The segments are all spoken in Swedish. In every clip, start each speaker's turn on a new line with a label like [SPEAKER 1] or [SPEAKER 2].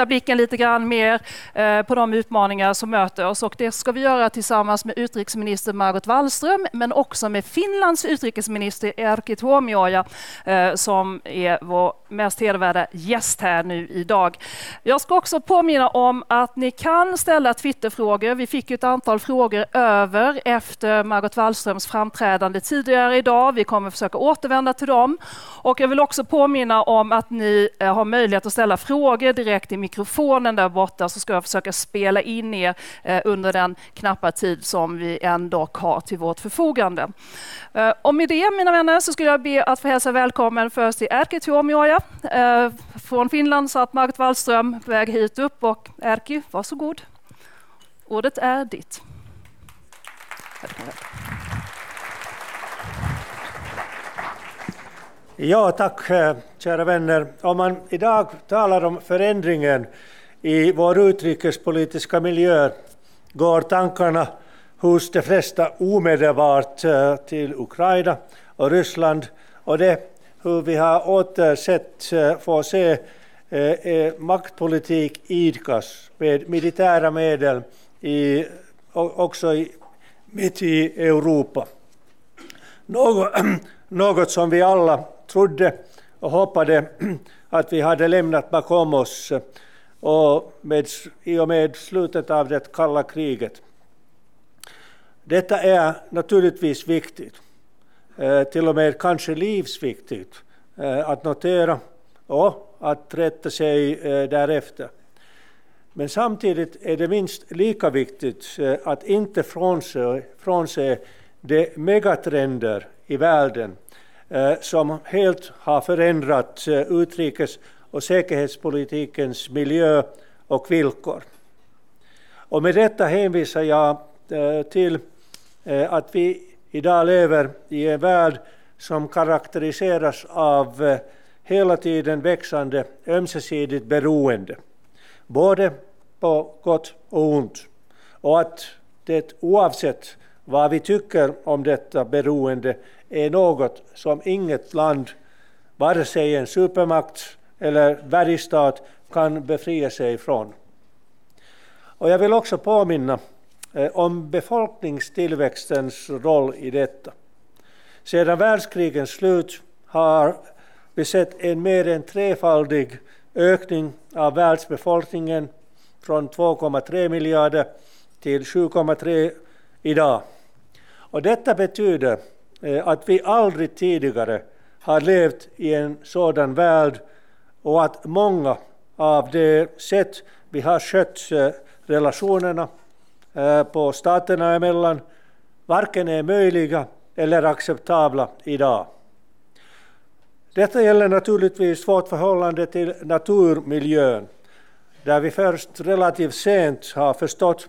[SPEAKER 1] rikta blicken lite grann mer eh, på de utmaningar som möter oss och det ska vi göra tillsammans med utrikesminister Margot Wallström men också med Finlands utrikesminister Erkki Tuomioja eh, som är vår mest hedervärda gäst här nu idag. Jag ska också påminna om att ni kan ställa Twitterfrågor. Vi fick ett antal frågor över efter Margot Wallströms framträdande tidigare idag. Vi kommer försöka återvända till dem. Och jag vill också påminna om att ni eh, har möjlighet att ställa frågor direkt i mikrofonen där borta så ska jag försöka spela in er eh, under den knappa tid som vi ändå har till vårt förfogande. Eh, och med det, mina vänner, så skulle jag be att få hälsa välkommen först till Erkki Tuomioja eh, från Finland, satt Margot Wallström på väg hit upp. Och Erkki, varsågod. Ordet är ditt.
[SPEAKER 2] Ja, tack eh, kära vänner. Om man idag talar om förändringen i vår utrikespolitiska miljö går tankarna hos de flesta omedelbart eh, till Ukraina och Ryssland och det hur vi har återsett eh, får få se maktpolitik idkas med militära medel i, också i, mitt i Europa. Något, något som vi alla trodde och hoppade att vi hade lämnat bakom oss och med, i och med slutet av det kalla kriget. Detta är naturligtvis viktigt, eh, till och med kanske livsviktigt eh, att notera och att rätta sig eh, därefter. Men samtidigt är det minst lika viktigt eh, att inte frånse, frånse de megatrender i världen Eh, som helt har förändrat eh, utrikes och säkerhetspolitikens miljö och villkor. Och med detta hänvisar jag eh, till att vi idag lever i en värld som karaktäriseras av hela tiden växande ömsesidigt beroende, både på gott och ont. Och att det oavsett vad vi tycker om detta beroende är något som inget land, vare sig en supermakt eller världsstat, kan befria sig från. Och jag vill också påminna eh, om befolkningstillväxtens roll i detta. Sedan världskrigens slut har vi sett en mer än trefaldig ökning av världsbefolkningen från 2,3 miljarder till 7,3 idag. Och detta betyder Eh, att vi aldrig tidigare har levt i en sådan värld och att många av de sätt vi har skött eh, relationerna eh, på staterna emellan varken är möjliga eller acceptabla idag. Detta gäller naturligtvis vårt förhållande till naturmiljön, där vi först relativt sent har förstått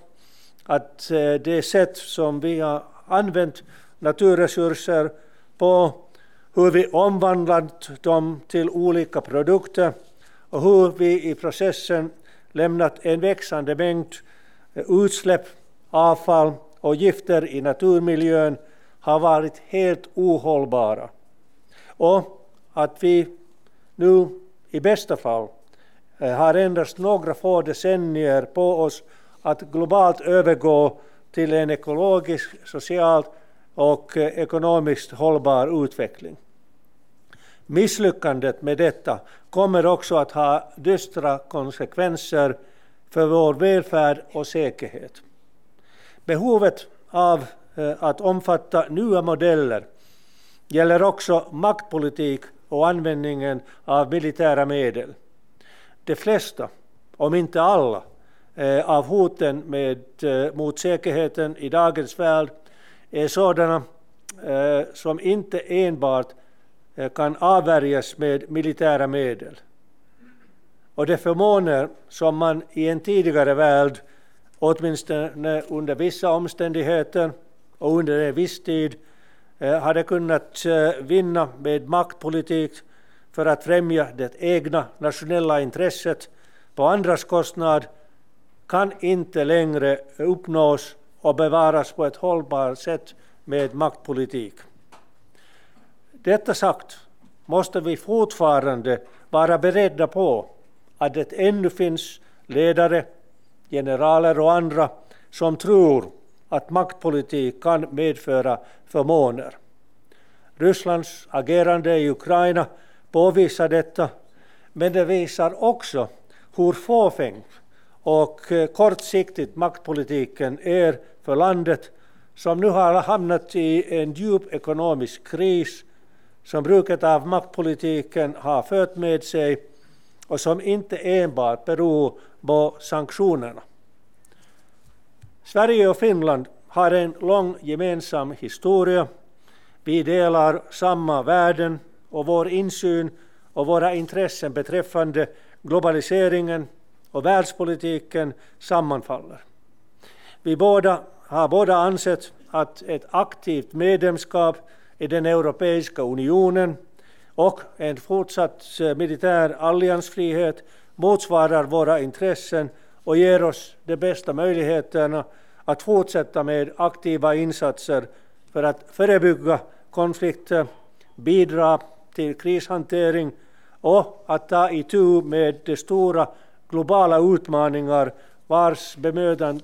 [SPEAKER 2] att det sätt som vi har använt naturresurser, på hur vi omvandlat dem till olika produkter och hur vi i processen lämnat en växande mängd eh, utsläpp, avfall och gifter i naturmiljön har varit helt ohållbara. Och att vi nu i bästa fall eh, har endast några få decennier på oss att globalt övergå till en ekologisk, socialt och eh, ekonomiskt hållbar utveckling. Misslyckandet med detta kommer också att ha dystra konsekvenser för vår välfärd och säkerhet. Behovet av eh, att omfatta nya modeller gäller också maktpolitik och användningen av militära medel. De flesta, om inte alla, eh, av hoten med, mot säkerheten i dagens värld är sådana eh, som inte enbart eh, kan avvärjas med militära medel. Och de förmåner som man i en tidigare värld, åtminstone under vissa omständigheter och under en viss tid, eh, hade kunnat vinna med maktpolitik för att främja det egna nationella intresset på andras kostnad kan inte längre uppnås och bevaras på ett hållbart sätt med maktpolitik. Detta sagt måste vi fortfarande vara beredda på att det ännu finns ledare, generaler och andra som tror att maktpolitik kan medföra förmåner. Rysslands agerande i Ukraina påvisar detta, men det visar också hur fåfängt och eh, kortsiktigt maktpolitiken är för landet som nu har hamnat i en djup ekonomisk kris som bruket av maktpolitiken har fört med sig och som inte enbart beror på sanktionerna. Sverige och Finland har en lång gemensam historia. Vi delar samma värden och vår insyn och våra intressen beträffande globaliseringen och världspolitiken sammanfaller. Vi båda har båda ansett att ett aktivt medlemskap i den Europeiska unionen och en fortsatt eh, militär alliansfrihet motsvarar våra intressen och ger oss de bästa möjligheterna att fortsätta med aktiva insatser för att förebygga konflikter, bidra till krishantering och att ta itu med de stora globala utmaningar vars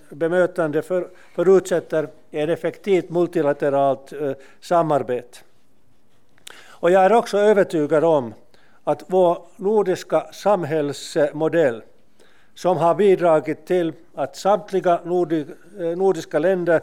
[SPEAKER 2] bemötande för, förutsätter ett effektivt multilateralt eh, samarbete. Och jag är också övertygad om att vår nordiska samhällsmodell som har bidragit till att samtliga eh, nordiska länder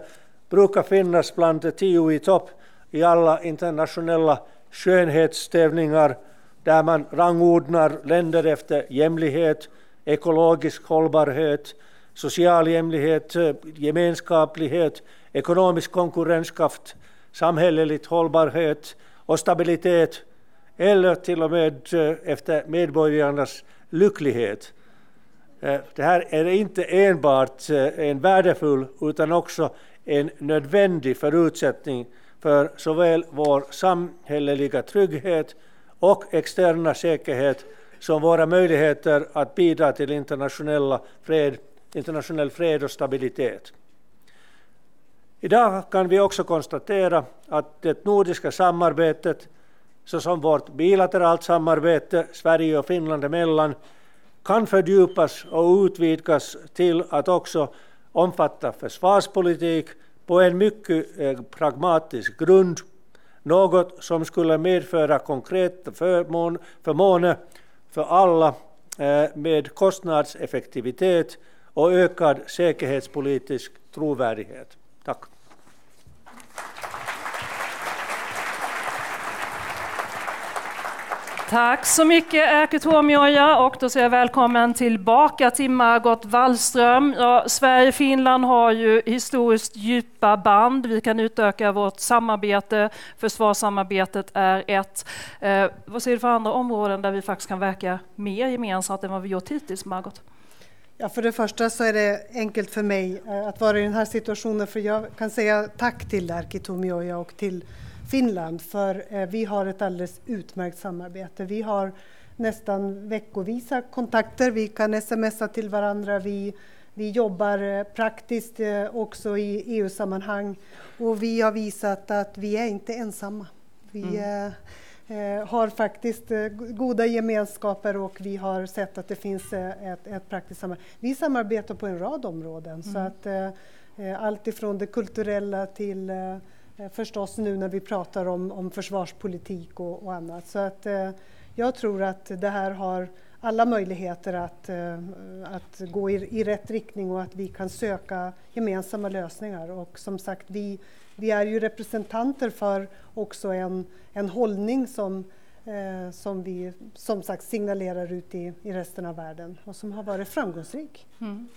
[SPEAKER 2] brukar finnas bland tio i topp i alla internationella skönhetstävlingar där man rangordnar länder efter jämlikhet, ekologisk hållbarhet, social jämlikhet, gemenskaplighet, ekonomisk konkurrenskraft, samhälleligt hållbarhet och stabilitet eller till och med eh, efter medborgarnas lycklighet. Eh, det här är inte enbart eh, en värdefull utan också en nödvändig förutsättning för såväl vår samhälleliga trygghet och externa säkerhet som våra möjligheter att bidra till internationella fred, internationell fred och stabilitet. Idag kan vi också konstatera att det nordiska samarbetet, såsom vårt bilateralt samarbete Sverige och Finland emellan, kan fördjupas och utvidgas till att också omfatta försvarspolitik på en mycket eh, pragmatisk grund, något som skulle medföra konkreta förmåner för alla eh, med kostnadseffektivitet och ökad säkerhetspolitisk trovärdighet. Tack.
[SPEAKER 1] Tack så mycket Erkki Tuomioja och då säger jag välkommen tillbaka till Margot Wallström. Ja, Sverige och Finland har ju historiskt djupa band. Vi kan utöka vårt samarbete. Försvarssamarbetet är ett. Eh, vad ser du för andra områden där vi faktiskt kan verka mer gemensamt än vad vi gjort hittills, Margot?
[SPEAKER 3] Ja, för det första så är det enkelt för mig eh, att vara i den här situationen för jag kan säga tack till Erkki Tuomioja och till Finland för eh, vi har ett alldeles utmärkt samarbete. Vi har nästan veckovisa kontakter, vi kan smsa till varandra, vi, vi jobbar eh, praktiskt eh, också i EU-sammanhang och vi har visat att vi är inte ensamma. Vi mm. eh, har faktiskt goda gemenskaper och vi har sett att det finns ett, ett, praktiskt samarbete. Vi samarbetar på en rad områden mm. så att allt ifrån det kulturella till Eh, förstås nu när vi pratar om, om försvarspolitik och, och annat. Så att, eh, jag tror att det här har alla möjligheter att, eh, att gå i, i rätt riktning och att vi kan söka gemensamma lösningar. Och som sagt, vi, vi är ju representanter för också en, en hållning som, eh, som vi som sagt signalerar ut i, i resten av världen och som har varit framgångsrik. Mm.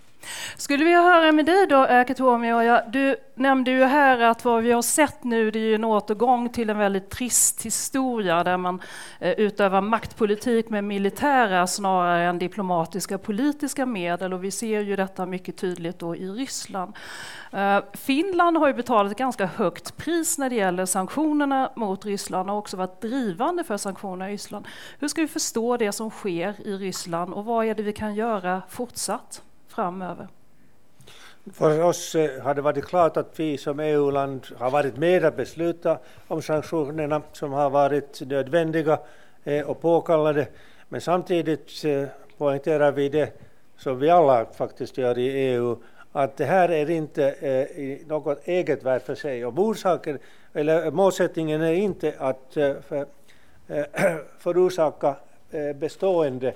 [SPEAKER 1] Skulle vi höra med dig då, Erkki Tuomioja, du nämnde ju här att vad vi har sett nu det är en återgång till en väldigt trist historia där man eh, utövar maktpolitik med militära snarare än diplomatiska politiska medel och vi ser ju detta mycket tydligt då i Ryssland. Eh, Finland har ju betalat ett ganska högt pris när det gäller sanktionerna mot Ryssland och också varit drivande för sanktionerna i Ryssland. Hur ska vi förstå det som sker i Ryssland och vad är det vi kan göra fortsatt? Framöver?
[SPEAKER 2] För oss eh, har det varit klart att vi som EU-land har varit med att besluta om sanktionerna som har varit nödvändiga eh, och påkallade. Men samtidigt eh, poängterar vi det som vi alla faktiskt gör i EU, att det här är inte eh, något eget värde för sig. Och orsaken, eller målsättningen är inte att eh, för, eh, förorsaka bestående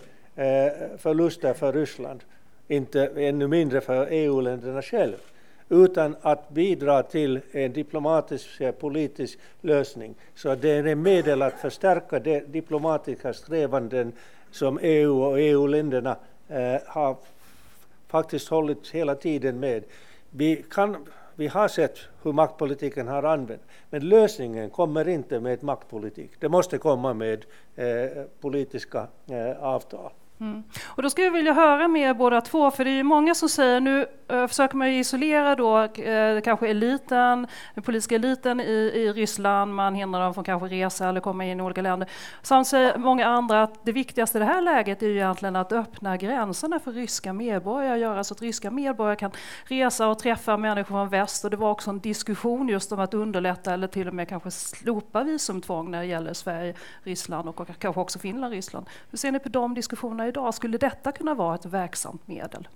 [SPEAKER 2] förluster för Ryssland, inte ännu mindre för EU-länderna själva utan att bidra till en diplomatisk eh, politisk lösning. Så det är en medel att förstärka de diplomatiska strävanden som EU och EU-länderna eh, har faktiskt hållit hela tiden med. Vi, kan, vi har sett hur maktpolitiken har använts, men lösningen kommer inte med maktpolitik. Det måste komma med eh, politiska eh, avtal.
[SPEAKER 1] Mm. Och då skulle jag vilja höra med er båda två, för det är ju många som säger nu eh, försöker man isolera då eh, kanske eliten, den politiska eliten i, i Ryssland, man hindrar dem från kanske resa eller komma in i olika länder. Samt säger många andra att det viktigaste i det här läget är ju egentligen att öppna gränserna för ryska medborgare, göra så att ryska medborgare kan resa och träffa människor från väst. Och det var också en diskussion just om att underlätta eller till och med kanske slopa visumtvång när det gäller Sverige, Ryssland och kanske också Finland, Ryssland. Hur ser ni på de diskussionerna idag? Skulle detta kunna vara ett verksamt medel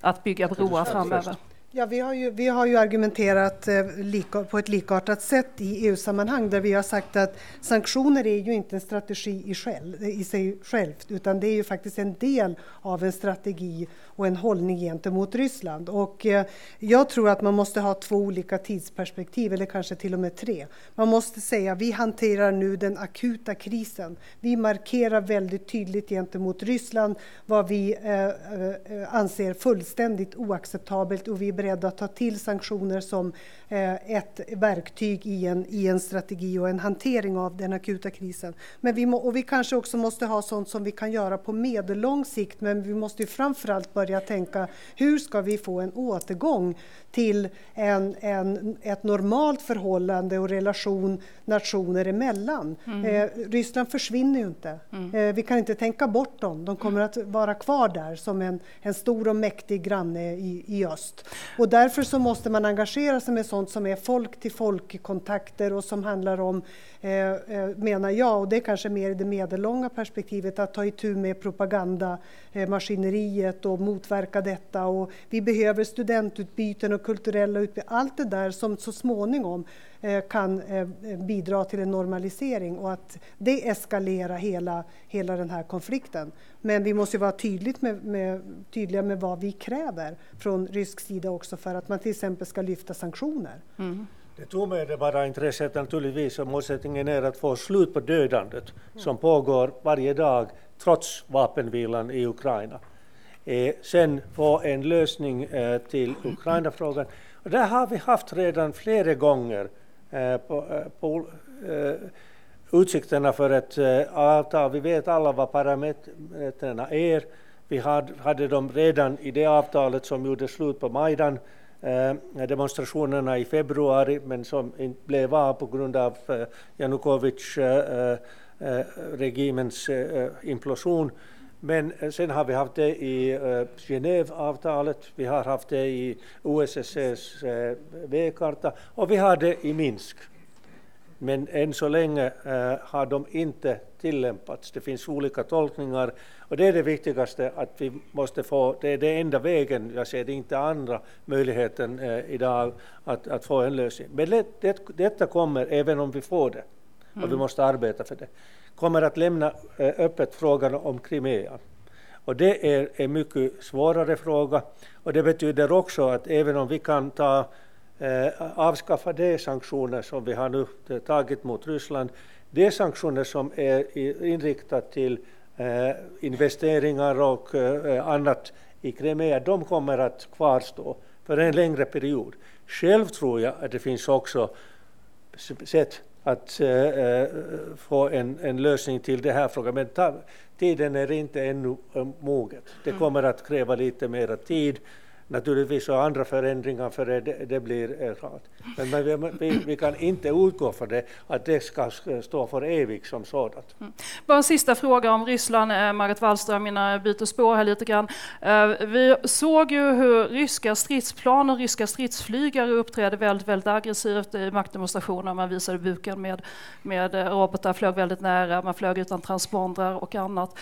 [SPEAKER 1] att bygga broar framöver?
[SPEAKER 3] Ja, vi har ju, vi har ju argumenterat eh, lika, på ett likartat sätt i EU-sammanhang där vi har sagt att sanktioner är ju inte en strategi i, själv, i sig självt utan det är ju faktiskt en del av en strategi och en hållning gentemot Ryssland. Och eh, jag tror att man måste ha två olika tidsperspektiv, eller kanske till och med tre. Man måste säga vi hanterar nu den akuta krisen. Vi markerar väldigt tydligt gentemot Ryssland vad vi eh, eh anser fullständigt oacceptabelt och vi är beredda att ta till sanktioner som eh, ett verktyg i en, i en strategi och en hantering av den akuta krisen. Men vi må, och vi kanske också måste ha sånt som vi kan göra på medellång sikt, men vi måste framförallt börja tänka hur ska vi få en återgång till en, en, ett normalt förhållande och relation nationer emellan. Mm. Eh, Ryssland försvinner ju inte. Mm. Eh, vi kan inte tänka bort dem. De kommer att vara kvar där som en, en stor och mäktig granne i, i öst. Och därför så måste man engagera sig med sånt som är folk till folk-kontakter och som handlar om, eh, eh, menar jag, och det är kanske mer i det medellånga perspektivet, att ta itu med propagandamaskineriet och motverka detta. Och vi behöver studentutbyten och kulturella utbyten, allt det där som så småningom kan eh, bidra till en normalisering och att det eskalerar hela, hela den här konflikten. Men vi måste vara tydligt med, med, tydliga med vad vi kräver från rysk sida också för att man till exempel ska lyfta sanktioner. Mm.
[SPEAKER 2] Det tog med det bara intresset naturligtvis och målsättningen är att få slut på dödandet mm. som pågår varje dag trots vapenvilan i Ukraina. Eh, sen få en lösning eh, till Ukraina-frågan. Och där har vi haft redan flera gånger eh, Eh, på, på eh, eh, utsikterna för ett avtal. Vi vet alla vad parametrarna är. Vi hade, hade dem redan i det avtalet som gjorde slut på Majdan demonstrationerna i februari men som inte blev av på grund av Janukovic regimens implosion. Men eh, sen har vi haft det i uh, Genèveavtalet, vi har haft det i OSSEs uh, eh, V-karta och vi har det i Minsk. Men än så länge uh, har de inte tillämpats. Det finns olika tolkningar och det är det viktigaste att vi måste få, det är den enda vägen, jag ser det inte andra möjligheten uh, idag att, att få en lösning. Men det, det, detta kommer även om vi får det och mm. vi måste arbeta för det kommer att lämna eh, öppet frågan om Krimea. Och det är en mycket svårare fråga och det betyder också att även om vi kan ta, eh, avskaffa de sanktioner som vi har nu eh, tagit mot Ryssland, de sanktioner som är inriktade till eh, investeringar och eh, annat i Krimea, de kommer att kvarstå för en längre period. Själv tror jag att det finns också sätt att äh, få en, en lösning till den här frågan. Men ta, tiden är inte ännu äh, moget. Det mm. kommer att kräva lite mer tid naturligtvis och andra förändringar för det, det blir eh, klart. Men, men vi, vi, kan inte utgå för det, att det ska eh, stå för evigt som sådant. Mm.
[SPEAKER 1] Bara en sista fråga om Ryssland, eh, Margot Wallström, innan jag byter spår här lite grann. Eh, vi såg ju hur ryska stridsplan och ryska stridsflygare uppträdde väldigt, väldigt aggressivt i maktdemonstrationer. Man visade buken med, med eh, robotar, flög väldigt nära, man flög utan transpondrar och annat.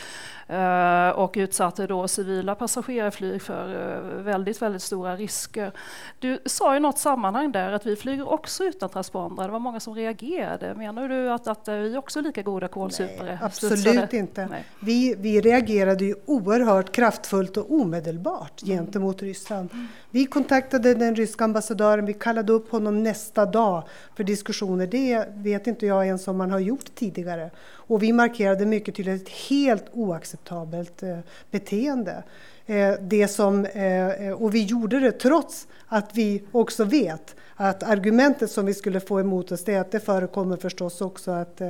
[SPEAKER 1] Och utsatte då civila passagerarflyg för väldigt väldigt, väldigt stora risker. Du sa i något sammanhang där att vi flyger också utan transpondrar. Det var många som reagerade. Menar du att, att vi också är lika goda kålsupare? Nej,
[SPEAKER 3] absolut inte. Vi, vi reagerade ju oerhört kraftfullt och omedelbart mm. gentemot Ryssland. Mm. Vi kontaktade den ryska ambassadören, vi kallade upp honom nästa dag för diskussioner. Det vet inte jag ens om man har gjort tidigare. Och vi markerade mycket tydligt ett helt oacceptabelt eh, beteende. Eh, det som, eh, och vi gjorde det trots att vi också vet att argumentet som vi skulle få emot oss är att det förekommer förstås också att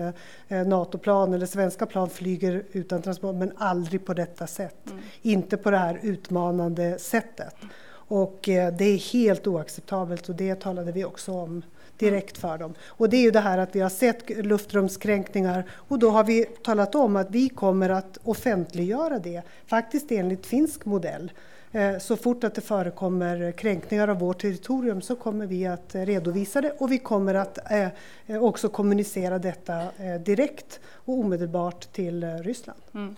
[SPEAKER 3] NATO-plan eller svenska plan flyger utan transport, men aldrig på detta sätt. Mm. Inte på det här utmanande sättet. Och det är helt oacceptabelt och det talade vi också om direkt för dem. Och det är ju det här att vi har sett luftrumskränkningar och då har vi talat om att vi kommer att offentliggöra det, faktiskt enligt finsk modell. Eh, så fort att det förekommer kränkningar av vårt territorium så kommer vi att redovisa det och vi kommer att eh, också kommunicera detta eh, direkt och omedelbart till Ryssland. Mm.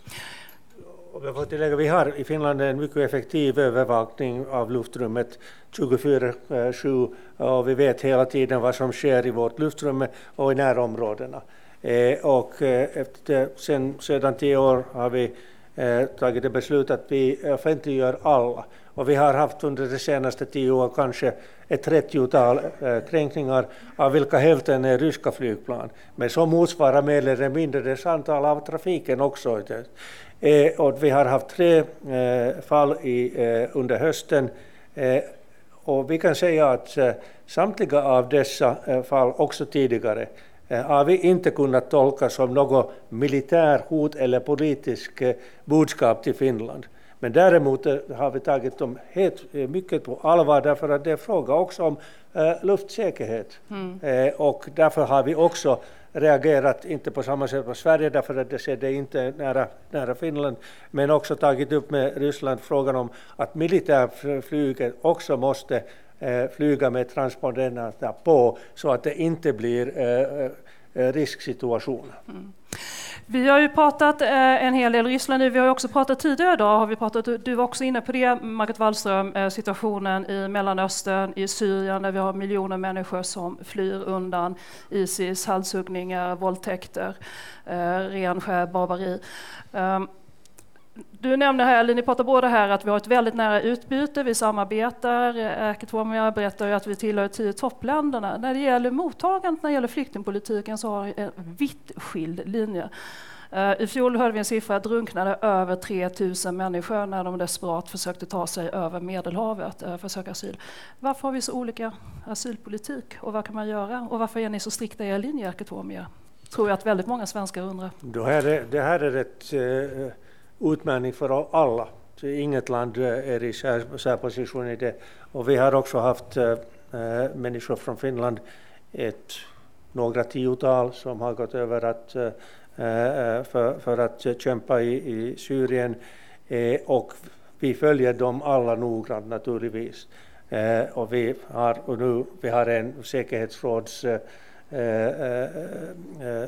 [SPEAKER 2] Jag får tillägga, vi har i Finland en mycket effektiv övervakning av luftrummet 24-7 och vi vet hela tiden vad som sker i vårt luftrum och i närområdena. Eh, och eh, efter, sen, sedan tio år har vi eh, tagit ett beslut att vi offentliggör alla. Och vi har haft under de senaste tio åren kanske ett trettiotal kränkningar av vilka hälften är ryska flygplan. Men så motsvarar mer eller mindre det antal av trafiken också och vi har haft tre fall i, under hösten och vi kan säga att eh, samtliga av dessa eh, fall, också tidigare, eh, har vi inte kunnat tolka som något militärhot eller politiskt budskap till Finland. Men däremot har vi tagit dem helt mycket på allvar därför att det är fråga också om luftsäkerhet. Mm. och därför har vi också reagerat, inte på samma sätt på Sverige därför att det skedde inte nära, nära Finland, men också tagit upp med Ryssland frågan om att militärflyget också måste eh, flyga med transpondenterna på så att det inte blir eh, risksituation. risksituationer. Mm.
[SPEAKER 1] Vi har ju pratat eh, en hel del Ryssland Vi har också pratat tidigare idag, har vi pratat, du var också inne på det, Margot Wallström, eh, situationen i Mellanöstern, i Syrien där vi har miljoner människor som flyr undan Isis halshuggningar, våldtäkter, eh, ren skär barbari. Ehm, du nämnde här, eller ni pratar båda här, att vi har ett väldigt nära utbyte, vi samarbetar. Eh, Erkki berättar ju att vi tillhör tio toppländerna. När det gäller mottagandet, när det gäller flyktingpolitiken, så har vi en vitt skild linje. Eh, I fjol hörde vi en siffra att drunknade över 3 000 människor när de desperat försökte ta sig över Medelhavet eh, för att söka asyl. Varför har vi så olika asylpolitik och vad kan man göra? Och varför är ni så strikta i er linje, Erkki Tror jag att väldigt många svenskar undrar.
[SPEAKER 2] Det här är, det här är ett uh utmaning för alla. Så inget land eh, är i särposition i det. Och vi har också haft äh, människor från Finland, ett, några tiotal som har gått över att, äh, för, för, att kämpa i, i Syrien. Äh, och vi följer dem alla noggrant naturligtvis. och vi har, och nu, vi har en säkerhetsråds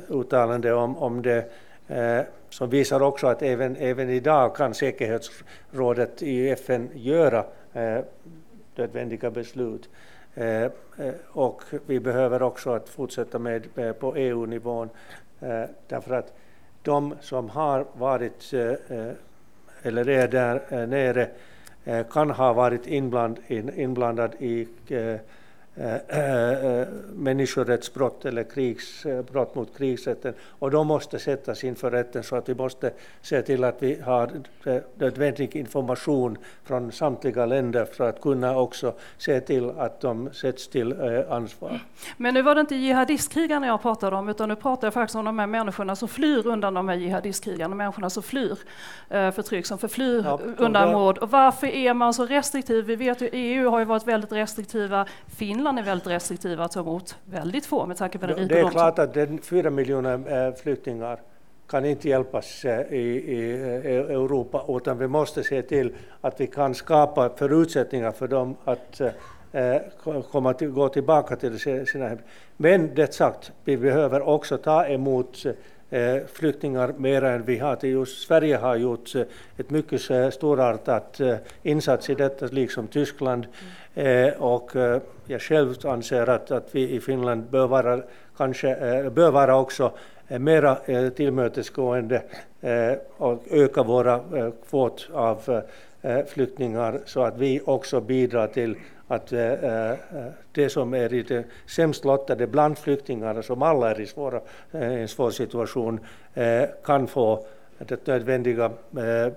[SPEAKER 2] uttalande om, om det Eh, som visar också att även, även idag kan säkerhetsrådet i FN göra eh, nödvändiga beslut. Eh, och vi behöver också att fortsätta med på EU-nivån därför att de som har varit eller är där nere kan ha varit inblandade inblandad i äh, människorättsbrott eller krigsbrott mot krigsrätten och de måste sättas inför rätten så att vi måste se till att vi har nödvändig information från samtliga länder för att kunna också se till att de sätts till ansvar.
[SPEAKER 1] Men nu var det inte jihadistkrigarna jag pratade om utan nu pratar jag faktiskt om de här människorna som flyr undan de här jihadistkrigarna, människorna som flyr förtryck, som förflyr ja, undan mord. Och varför är man så restriktiv? Vi vet ju EU har ju varit väldigt restriktiva. Finland är väldigt restriktiva att ta emot väldigt få med tanke på den
[SPEAKER 2] Det är klart att den fyra miljoner eh, flyktingar kan inte hjälpas eh, i, i eh, Europa utan vi måste se till att vi kan skapa förutsättningar för dem att komma till, gå tillbaka till sina hem. Men det sagt, vi behöver också ta emot flyktingar mer än vi har. Just Sverige har gjort eh, ett mycket eh, storartat insats i detta, liksom Tyskland. Och jag själv anser att, att vi i Finland bör vara, kanske, bör vara också mera tillmötesgående och öka våra kvot av flyktingar så att vi också bidrar till att äh, det som är i det sämst lottade bland flyktingarna, som alla är i svåra, en svår situation, äh, kan få det nödvändiga äh,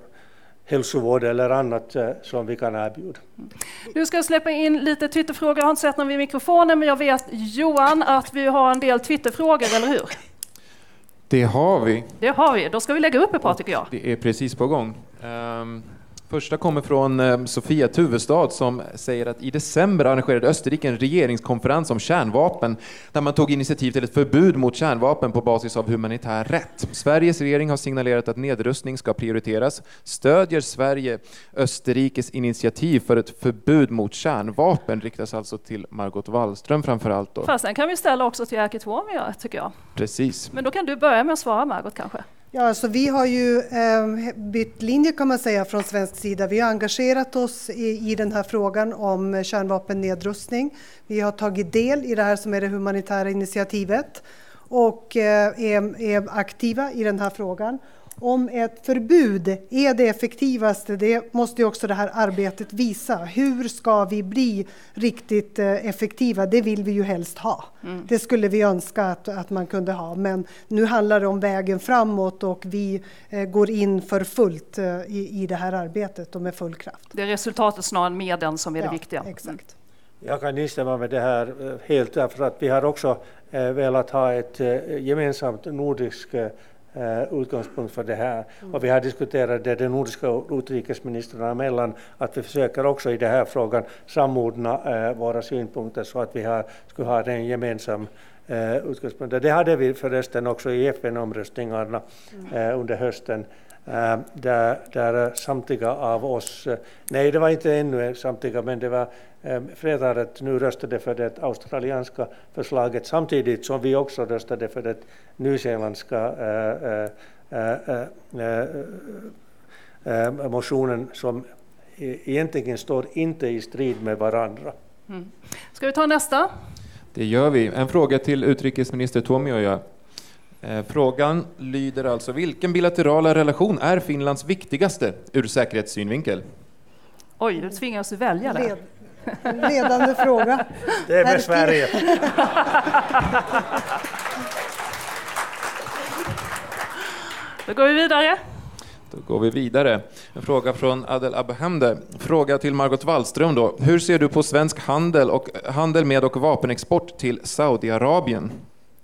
[SPEAKER 2] hälsovård eller annat som vi kan erbjuda.
[SPEAKER 1] Nu ska jag släppa in lite Twitterfrågor. Jag har inte sett någon vid mikrofonen, men jag vet Johan att vi har en del Twitterfrågor, eller hur?
[SPEAKER 4] Det har vi.
[SPEAKER 1] Det har vi. Då ska vi lägga upp ett par tycker jag.
[SPEAKER 4] Det är precis på gång. Um... Första kommer från eh, Sofia Tuvestad som säger att i december arrangerade Österrike en regeringskonferens om kärnvapen där man tog initiativ till ett förbud mot kärnvapen på basis av humanitär rätt. Sveriges regering har signalerat att nedrustning ska prioriteras. Stödjer Sverige Österrikes initiativ för ett förbud mot kärnvapen? Riktas alltså till Margot Wallström framför allt. Då.
[SPEAKER 1] Fast den kan vi ställa också till Erkki Tuomioja tycker jag.
[SPEAKER 4] Precis.
[SPEAKER 1] Men då kan du börja med att svara Margot kanske.
[SPEAKER 3] Ja, alltså vi har ju eh, bytt linje kan man säga från svensk sida. Vi har engagerat oss i, i den här frågan om kärnvapennedrustning. Vi har tagit del i det här som är det humanitära initiativet och eh, är, är aktiva i den här frågan om ett förbud är det effektivaste, det måste ju också det här arbetet visa. Hur ska vi bli riktigt eh, effektiva? Det vill vi ju helst ha. Mm. Det skulle vi önska att, att man kunde ha. Men nu handlar det om vägen framåt och vi eh, går in för fullt eh, i, i det här arbetet och med full kraft.
[SPEAKER 1] Det är resultatet snarare än medlen som är ja, det viktiga.
[SPEAKER 3] Exakt.
[SPEAKER 2] Jag kan instämma med det här helt därför att vi har också velat ha ett gemensamt nordiskt Eh, utgångspunkt för det här. Och vi har diskuterat det, de nordiska utrikesministrarna emellan, att vi försöker också i den här frågan samordna eh, våra synpunkter så att vi har, skulle ha en gemensam eh, utgångspunkt. Det hade vi förresten också i FN-omröstningarna eh, under hösten. Uh, där, där samtliga av oss, uh, nej det var inte ännu samtliga, men det var um, flertalet nu röstade för det australienska förslaget samtidigt som vi också röstade för det nyzeeländska motionen som egentligen står inte i strid med varandra. Mm.
[SPEAKER 1] Ska vi ta nästa?
[SPEAKER 4] Det gör vi. En fråga till utrikesminister Tuomioja. Eh, frågan lyder alltså, vilken bilaterala relation är Finlands viktigaste ur säkerhetssynvinkel?
[SPEAKER 1] Oj, du tvingas välja det.
[SPEAKER 3] ledande fråga.
[SPEAKER 2] Det är med Sverige.
[SPEAKER 1] Då går vi vidare.
[SPEAKER 4] Då går vi vidare. En fråga från Adel Abhamde. Fråga till Margot Wallström då. Hur ser du på svensk handel, och, handel med och vapenexport till Saudiarabien?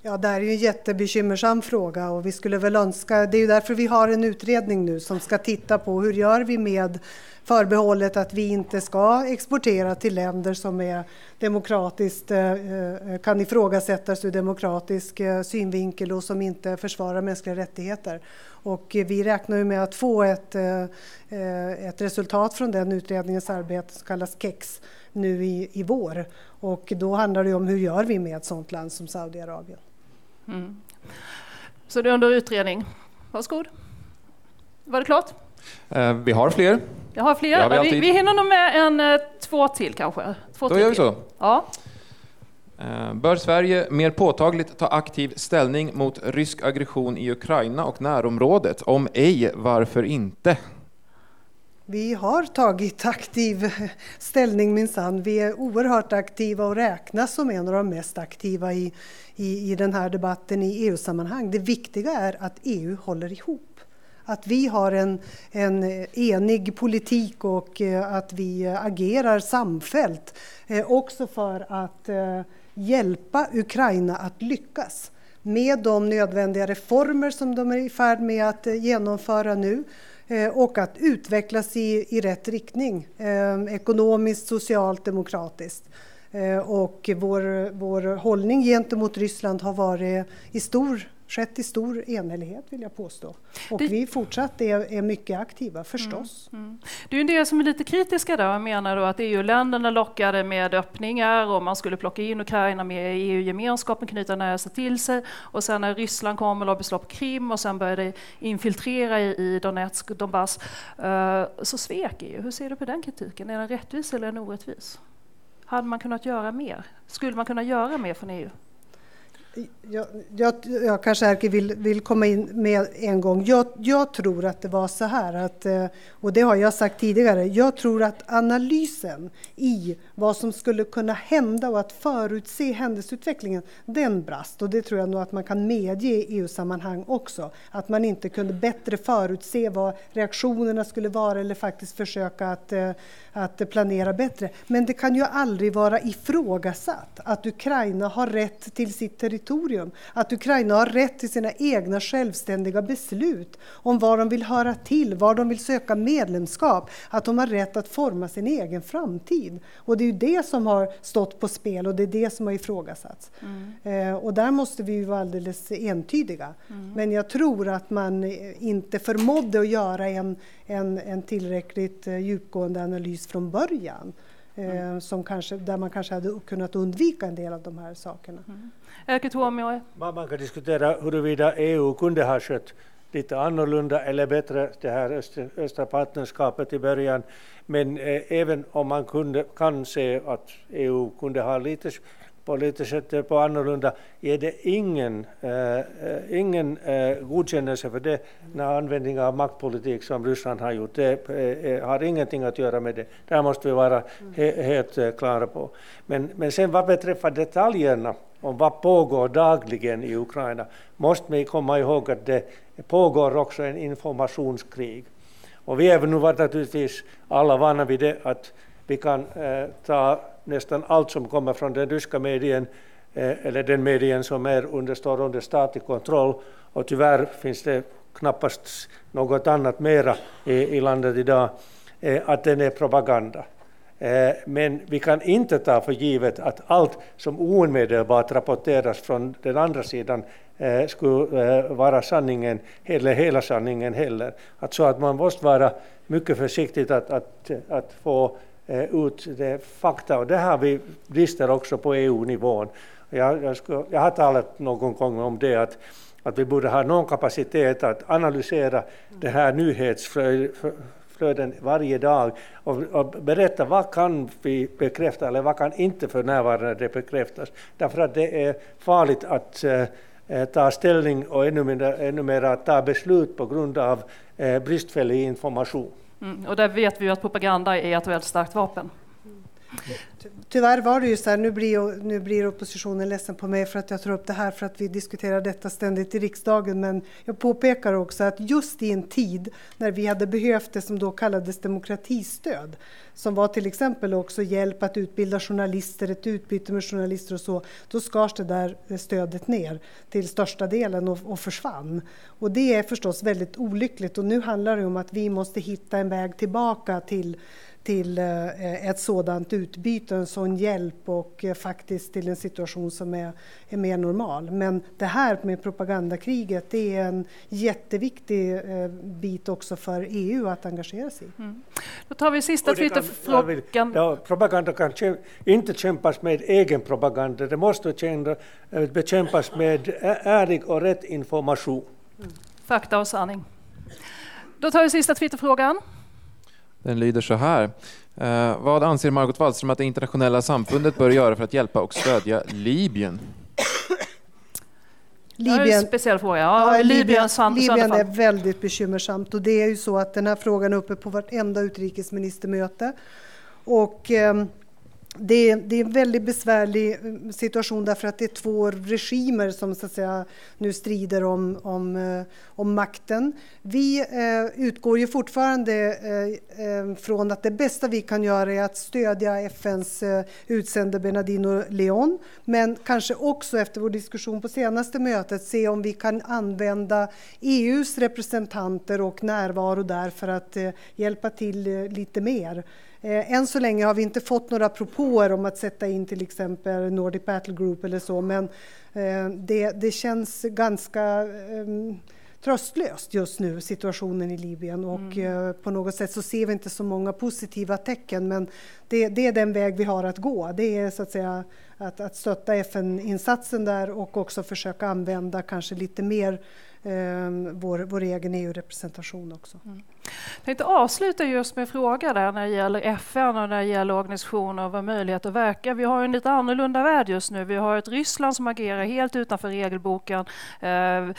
[SPEAKER 3] Ja, det är ju en jättebekymmersam fråga och vi skulle väl önska, det är ju därför vi har en utredning nu som ska titta på hur gör vi med förbehållet att vi inte ska exportera till länder som är demokratiskt, eh, eh, kan ifrågasättas ur demokratisk eh, synvinkel och som inte försvarar mänskliga rättigheter. Och vi räknar ju med att få ett, ett resultat från den utredningens arbete som kallas KEX nu i, i vår. Och då handlar det om hur gör vi med ett sådant land som Saudiarabien. Mm.
[SPEAKER 1] Så det är under utredning. Varsågod. Var det klart?
[SPEAKER 4] Eh, vi har fler.
[SPEAKER 1] Jag har fler. Vi, vi, vi, hinner nog med en eh, två till kanske. Två
[SPEAKER 4] Då gör vi så.
[SPEAKER 1] Ja.
[SPEAKER 4] Eh, bör Sverige mer påtagligt ta aktiv ställning mot rysk aggression i Ukraina och närområdet? Om ej, varför inte?
[SPEAKER 3] Vi har tagit aktiv ställning minsann. Vi är oerhört aktiva och räknas som en av de mest aktiva i, i, i den här debatten i EU-sammanhang. Det viktiga är att EU håller ihop. Att vi har en, en enig politik och eh, att vi agerar samfällt. Eh, också för att eh, hjälpa Ukraina att lyckas med de nödvändiga reformer som de är i färd med att genomföra nu Eh, och att utvecklas i, i rätt riktning, eh, ekonomiskt, socialt, demokratiskt. Eh, och vår, vår hållning gentemot Ryssland har varit i stor skett i stor enhällighet vill jag påstå. Och det... vi fortsatt är, är mycket aktiva förstås.
[SPEAKER 1] Mm, mm. Det är en del som är lite kritiska där och menar då att EU-länderna lockade med öppningar och man skulle plocka in Ukraina med i EU-gemenskapen, knyta nära sig till sig och sen när Ryssland kom och la beslag på Krim och sen började infiltrera i, i Donetsk och Donbass uh, så svek EU. Hur ser du på den kritiken? Är den rättvis eller är den orättvis? Hade man kunnat göra mer? Skulle man kunna göra mer från EU?
[SPEAKER 3] Jag, jag, jag, kanske Erke vill, vill komma in med en gång. Jag, jag, tror att det var så här, att, eh, och det har jag sagt tidigare, jag tror att analysen i vad som skulle kunna hända och att förutse händelseutvecklingen, den brast. Och det tror jag nog att man kan medge i EU-sammanhang också. Att man inte kunde bättre förutse vad reaktionerna skulle vara eller faktiskt försöka att, eh, att planera bättre. Men det kan ju aldrig vara ifrågasatt att Ukraina har rätt till sitt territorium. Att Ukraina har rätt till sina egna självständiga beslut om var de vill höra till, var de vill söka medlemskap. Att de har rätt att forma sin egen framtid. Och det är ju det som har stått på spel och det är det som har ifrågasatts. Mm. Eh, och där måste vi vara alldeles entydiga. Mm. Men jag tror att man inte förmådde att göra en, en, en tillräckligt eh, djupgående analys från början. Mm. som kanske, där man kanske hade kunnat undvika en del av de här sakerna.
[SPEAKER 1] Mm.
[SPEAKER 2] Man kan diskutera huruvida EU kunde ha skött lite annorlunda eller bättre det här östra, östra partnerskapet i början. Men eh, även om man kunde, kan se att EU kunde ha lite på lite sätt på annorlunda, är det ingen, äh, äh, ingen äh, godkännelse för det när användning av maktpolitik som Ryssland har gjort. Det äh, äh har ingenting att göra med det. Där måste vi vara he helt äh, klara på. Men, men sen vad beträffar detaljerna om vad pågår dagligen i Ukraina måste vi komma ihåg att det pågår också en informationskrig. Och vi är nu naturligtvis alla vana vid det att vi kan eh, ta nästan allt som kommer från den ryska medien eh, eller den medien som är under, står under statlig kontroll och tyvärr finns det knappast något annat mera i, i landet idag, eh, att den är propaganda. Eh, men vi kan inte ta för givet att allt som omedelbart rapporteras från den andra sidan eh, skulle eh, vara sanningen, eller hela sanningen heller. Alltså att man måste vara mycket försiktig att, att, att få Eh, ut det fakta, och det har vi brister också på EU-nivån. Jag, jag, jag har talat någon gång om det, att, att vi borde ha någon kapacitet att analysera det här nyhetsflöden varje dag och, och, berätta vad kan vi bekräfta eller vad kan inte för närvarande bekräftas. Därför att det är farligt att eh, eh ta ställning och ännu mer, ännu mer att ta beslut på grund av eh, bristfällig information.
[SPEAKER 1] Mm, och där vet vi ju att propaganda är ett väldigt starkt vapen.
[SPEAKER 3] Tyvärr var det ju så här, nu blir, nu blir oppositionen ledsen på mig för att jag tar upp det här för att vi diskuterar detta ständigt i riksdagen. Men jag påpekar också att just i en tid när vi hade behövt det som då kallades demokratistöd, som var till exempel också hjälp att utbilda journalister, ett utbyte med journalister och så, då skars det där stödet ner till största delen och, och försvann. Och det är förstås väldigt olyckligt och nu handlar det om att vi måste hitta en väg tillbaka till till eh, ett sådant utbyte, en sån hjälp och eh, faktiskt till en situation som är, är mer normal. Men det här med propagandakriget, det är en jätteviktig eh, bit också för EU att engagera sig i. Mm.
[SPEAKER 1] Då tar vi sista Twitterfrågan.
[SPEAKER 2] Ja, propaganda kan inte kämpas med egen propaganda, det måste bekämpas med ärlig och rätt information.
[SPEAKER 1] Mm. Fakta och sanning. Då tar vi sista Twitterfrågan.
[SPEAKER 4] Den lyder så här. Eh, vad anser Margot Wallström att det internationella samfundet bör göra för att hjälpa och stödja Libyen?
[SPEAKER 1] Libyen, speciell fråga. Ja, ja,
[SPEAKER 3] Libyen, Libyen är väldigt bekymmersamt och det är ju så att den här frågan är uppe på vartenda utrikesministermöte. Och, eh, det, det, är en väldigt besvärlig eh, situation därför att det är två regimer som så att säga, nu strider om, om, eh, om makten. Vi eh, utgår ju fortfarande eh, eh, från att det bästa vi kan göra är att stödja FNs eh, utsände Bernardino Leon men kanske också efter vår diskussion på senaste mötet se om vi kan använda EUs representanter och närvaro där för att hjälpa till lite mer. Eh, än så länge har vi inte fått några propåer om att sätta in till exempel Nordic Battle Group eller så, men eh, det, det känns ganska ehm, tröstlöst just nu, situationen i Libyen. Och mm. Eh, på något sätt så ser vi inte så många positiva tecken, men det, det, är den väg vi har att gå. Det är så att säga att, att stötta FN-insatsen där och också försöka använda kanske lite mer Ehm, vår, vår egen EU-representation också. Mm.
[SPEAKER 1] Jag tänkte avsluta just med en fråga där när det gäller FN och när det gäller organisationer och vår möjlighet att verka. Vi har en lite annorlunda värld just nu. Vi har ett Ryssland som agerar helt utanför regelboken, eh,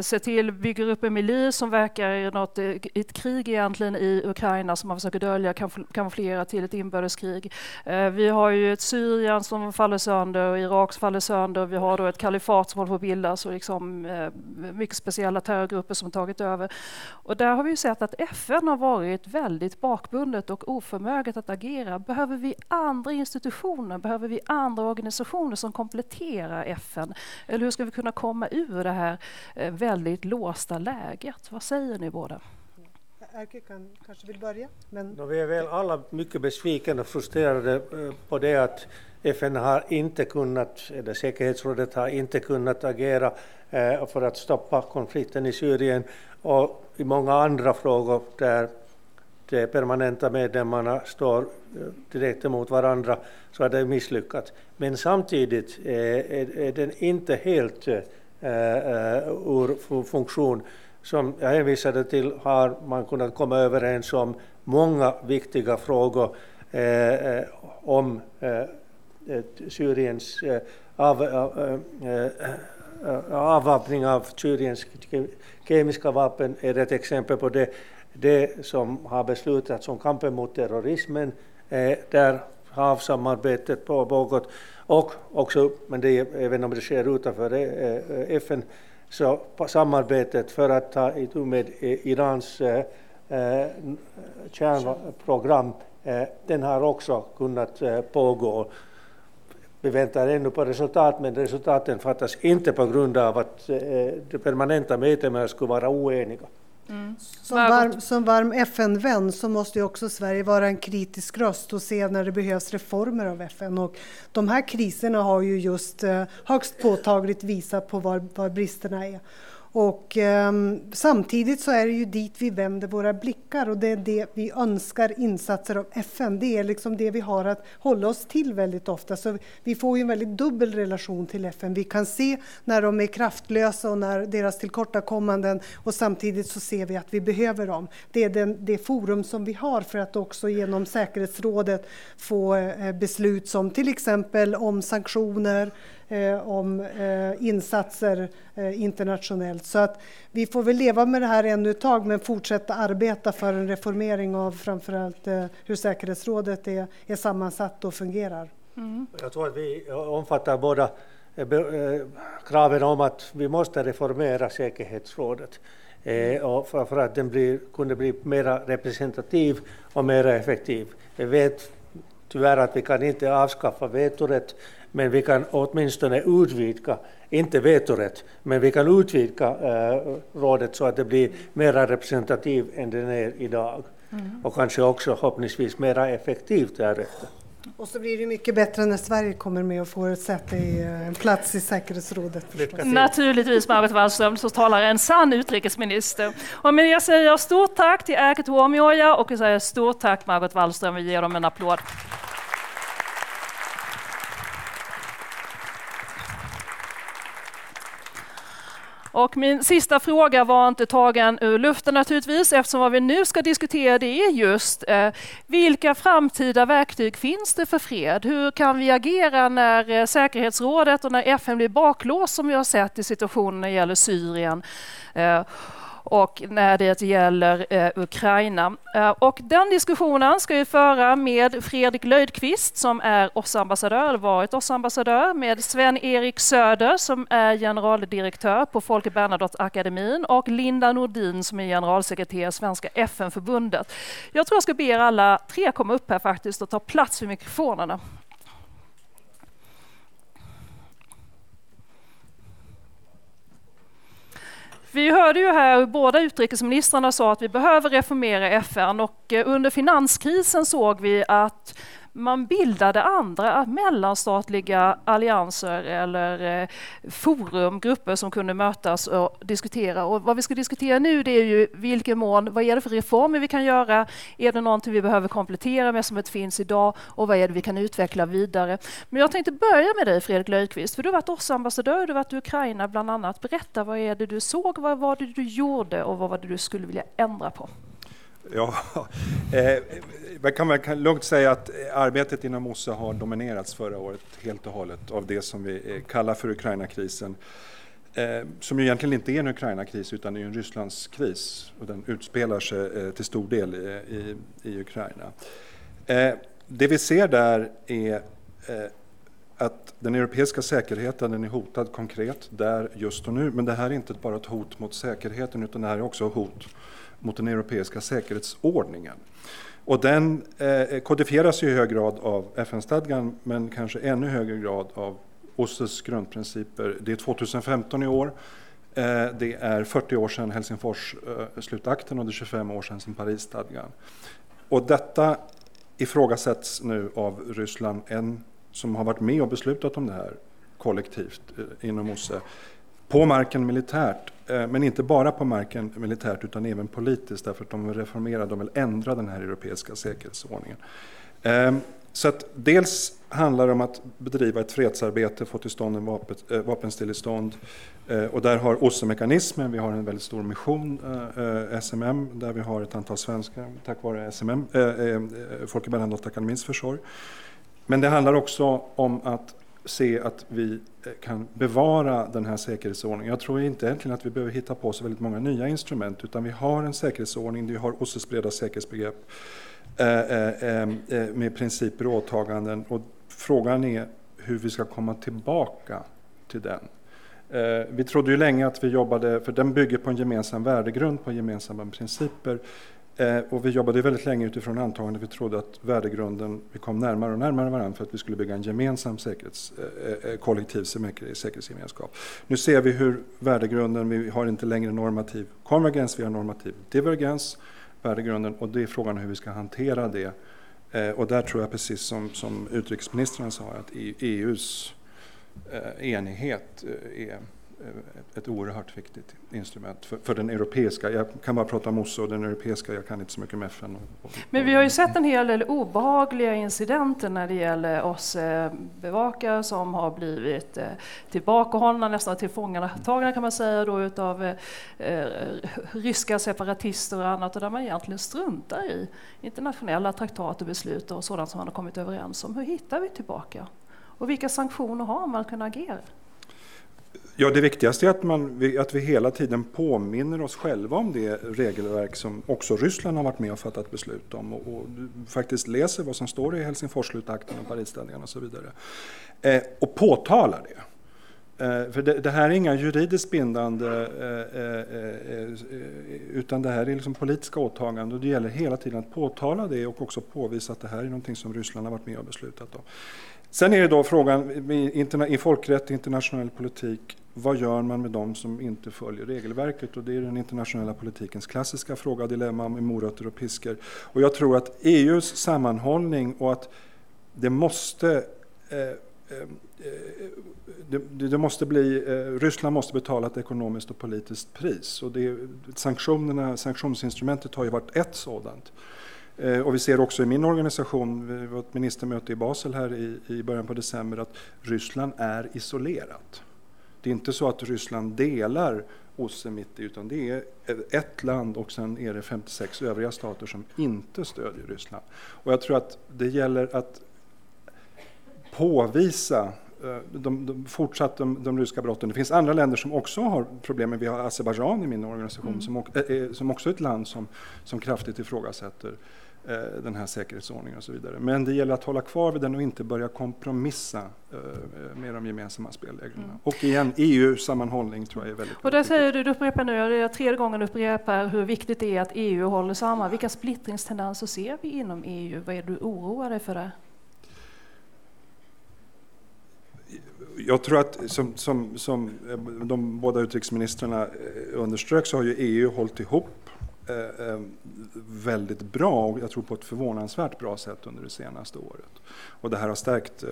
[SPEAKER 1] ser till, bygger upp en milis som verkar i något, ett krig egentligen i Ukraina som man försöker dölja, kamouflera till ett inbördeskrig. Eh, vi har ju ett Syrien som faller sönder och Irak som faller sönder. Vi har då ett kalifat som håller på att bildas och liksom, eh, mycket speciella terrorgrupper som tagit över. Och där har vi sett att FN har varit väldigt bakbundet och oförmöget att agera. Behöver vi andra institutioner, behöver vi andra organisationer som kompletterar FN? Eller hur ska vi kunna komma ur det här eh, väldigt låsta läget? Vad säger ni båda?
[SPEAKER 3] Erke kan, kanske vill börja?
[SPEAKER 2] Men... vi är väl alla mycket besvikna och frustrerade eh, på det att FN har inte kunnat, eller säkerhetsrådet har inte kunnat agera eh, för att stoppa konflikten i Syrien och i många andra frågor där de permanenta medlemmarna står eh, direkt emot varandra så har det misslyckats. Men samtidigt eh, är, är den inte helt ur funktion. Som jag hänvisade till har man kunnat komma överens om många viktiga frågor eh, eh om eh, eh Syriens eh, av, avväpning av Syriens kemiska vapen är ett exempel på det. Det som har beslutats om kampen mot terrorismen, eh, där har samarbetet pågått och också, men det, även om det sker utanför eh, FN, så samarbetet för att ta itu med eh, Irans eh, eh, kärnprogram, eh, den har också kunnat eh, pågå. Vi väntar ännu på resultat, men resultaten fattas inte på grund av att eh, de permanenta medlemmarna skulle vara oeniga.
[SPEAKER 3] Mm. Som, varm, som varm FN-vän så måste ju också Sverige vara en kritisk röst och se när det behövs reformer av FN. Och de här kriserna har ju just eh, högst påtagligt visat på var, var bristerna är. Och um, samtidigt så är det ju dit vi vänder våra blickar och det är det vi önskar insatser av FN. Det är liksom det vi har att hålla oss till väldigt ofta. Så vi får ju en väldigt dubbel relation till FN. Vi kan se när de är kraftlösa och när deras tillkortakommanden och samtidigt så ser vi att vi behöver dem. Det är den, det forum som vi har för att också genom säkerhetsrådet få eh, beslut som till exempel om sanktioner, om eh, insatser eh, internationellt. Så att vi får väl leva med det här ännu ett tag men fortsätta arbeta för en reformering av framförallt eh, hur säkerhetsrådet är, är sammansatt och fungerar.
[SPEAKER 2] Mm. Jag tror att vi omfattar båda eh, eh, kraven om att vi måste reformera säkerhetsrådet eh, och för, för, att den blir, kunde bli mer representativ och mer effektiv. Vi vet tyvärr att vi kan inte avskaffa vetorätt men vi kan åtminstone utvidga, inte vetorätt, men vi kan utvidga äh, rådet så att det blir mer representativ än den är idag. Mm. Och kanske också förhoppningsvis mer effektivt därefter.
[SPEAKER 3] Och så blir det mycket bättre när Sverige kommer med och får ett säte i en eh, plats i säkerhetsrådet.
[SPEAKER 1] Naturligtvis, Margot Wallström, så talar en sann utrikesminister. Och med det säger jag stort tack till Erkki Tuomioja och jag säger stort tack Margot Wallström. Vi ger dem en applåd. Och min sista fråga var inte tagen ur luften naturligtvis eftersom vad vi nu ska diskutera det är just eh, vilka framtida verktyg finns det för fred? Hur kan vi agera när eh, säkerhetsrådet och när FN blir baklåst som vi har sett i situationen när det gäller Syrien? Eh, och när det gäller eh, Ukraina. Eh, och den diskussionen ska vi föra med Fredrik Löjdqvist som är OSS-ambassadör, eller varit OSSE-ambassadör, med Sven-Erik Söder som är generaldirektör på Folke Bernadotte-akademin och Linda Nordin som är generalsekreterare i Svenska FN-förbundet. Jag tror jag ska be er alla tre komma upp här faktiskt och ta plats vid mikrofonerna. Vi hörde ju här hur båda utrikesministrarna sa att vi behöver reformera FN och eh, under finanskrisen såg vi att man bildade andra mellanstatliga allianser eller eh, forum, grupper som kunde mötas och diskutera. Och vad vi ska diskutera nu det är ju vilken mån, vad är det för reformer vi kan göra? Är det någonting vi behöver komplettera med som inte finns idag? Och vad är det vi kan utveckla vidare? Men jag tänkte börja med dig Fredrik Löfqvist, för du har varit OSSE-ambassadör, du har varit i Ukraina bland annat. Berätta, vad är det du såg, vad var det du gjorde och vad var det du skulle vilja ändra på?
[SPEAKER 5] Ja, eh, man kan, man kan lugnt säga att arbetet inom OSSE har dominerats förra året helt och hållet av det som vi eh, kallar för Ukraina-krisen. Eh, som ju egentligen inte är en Ukraina-kris utan är en Rysslandskris och den utspelar sig eh, till stor del i, i, i Ukraina. Eh, det vi ser där är eh, att den europeiska säkerheten den är hotad konkret där just och nu. Men det här är inte bara ett hot mot säkerheten utan det här är också ett hot mot den europeiska säkerhetsordningen. Och den eh, kodifieras i hög grad av FN-stadgan men kanske ännu högre grad av OSSEs grundprinciper. Det är 2015 i år. Eh, det är 40 år sedan Helsingfors-slutakten eh, och det är 25 år sedan Parisstadgan. Och detta ifrågasätts nu av Ryssland, en som har varit med och beslutat om det här kollektivt eh, inom OSSE på marken militärt, Eh, men inte bara på marken militärt utan även politiskt därför att de vill reformera, de vill ändra den här europeiska säkerhetsordningen. Ehm, så att dels handlar det om att bedriva ett fredsarbete, få till stånd en vapen, äh, eh, vapenstillestånd. Äh, och där har OSSE-mekanismen, vi har en väldigt stor mission, äh, SMM, där vi har ett antal svenskar tack vare SMM, Folke Bernadotteakademins försorg. Men det handlar också om att se att vi eh, kan bevara den här säkerhetsordningen. Jag tror inte egentligen att vi behöver hitta på så väldigt många nya instrument utan vi har en säkerhetsordning, vi har OSSEs breda säkerhetsbegrepp eh, eh, med principer och åtaganden och frågan är hur vi ska komma tillbaka till den. Vi trodde ju länge att vi jobbade, för den bygger på en gemensam värdegrund, på gemensamma principer. Eh, och vi jobbade väldigt länge utifrån antagandet vi trodde att värdegrunden, vi kom närmare och närmare varandra för att vi skulle bygga en gemensam säkerhets, eh, eh, kollektiv säkerhetsgemenskap. Nu ser vi hur värdegrunden, vi har inte längre normativ konvergens, vi har normativ divergens, värdegrunden, och det är frågan hur vi ska hantera det. Och där tror jag precis som, som utrikesministern sa att EUs enighet är ett oerhört viktigt instrument för, för, den europeiska. Jag kan bara prata om OSSE och den europeiska, jag kan inte så mycket om FN. Och, och,
[SPEAKER 1] Men vi har ju sett en hel del obehagliga incidenter när det gäller OSSE eh, bevakare som har blivit eh, tillbakahållna, nästan tillfångatagna kan man säga då utav eh, eh, ryska separatister och annat och där man egentligen struntar i internationella traktat och beslut och sådant som man har kommit överens om. Hur hittar vi tillbaka? Och vilka sanktioner har man att kunna agera?
[SPEAKER 5] Ja, det viktigaste är att, man, att vi hela tiden påminner oss själva om det regelverk som också Ryssland har varit med och fattat beslut om och, och faktiskt läser vad som står i Helsingforsslutakten och Parisstadgan och så vidare. Eh, och påtalar det. Eh, för det, det, här är inga juridiskt bindande, eh, eh, eh utan det här är liksom politiska åtaganden och det gäller hela tiden att påtala det och också påvisa att det här är någonting som Ryssland har varit med och beslutat om. Sen är det då frågan i folkrätt, internationell politik, vad gör man med de som inte följer regelverket? Och det är den internationella politikens klassiska fråga, dilemma med morötter och piskor. Och jag tror att EUs sammanhållning och att det måste eh, eh, eh, det, det, måste bli, eh, Ryssland måste betala ett ekonomiskt och politiskt pris. Och det, sanktionerna, sanktionsinstrumentet har ju varit ett sådant. Eh, och vi ser också i min organisation, vi var ett ministermöte i Basel här i, i början på december, att Ryssland är isolerat. Det är inte så att Ryssland delar OSSE mitt i, utan det är ett land och sen är det 56 övriga stater som inte stödjer Ryssland. Och jag tror att det gäller att påvisa eh, de, de, fortsatt de, de ryska brotten. Det finns andra länder som också har problem. Vi har Azerbajdzjan i min organisation mm. som, äh, som också är ett land som, som kraftigt ifrågasätter den här säkerhetsordningen och så vidare. Men det gäller att hålla kvar vid den och inte börja kompromissa äh, med de gemensamma spelreglerna. Mm. Och igen, EU-sammanhållning tror jag är väldigt
[SPEAKER 1] Och där säger du, du upprepar nu, det är tredje gången du upprepar hur viktigt det är att EU håller samman. Vilka splittringstendenser ser vi inom EU? Vad är du oroar dig för det?
[SPEAKER 5] jag tror att som, som, som de båda utrikesministrarna eh, underströk så har ju EU hållit ihop Eh, eh, väldigt bra och jag tror på ett förvånansvärt bra sätt under det senaste året. Och det här har stärkt eh,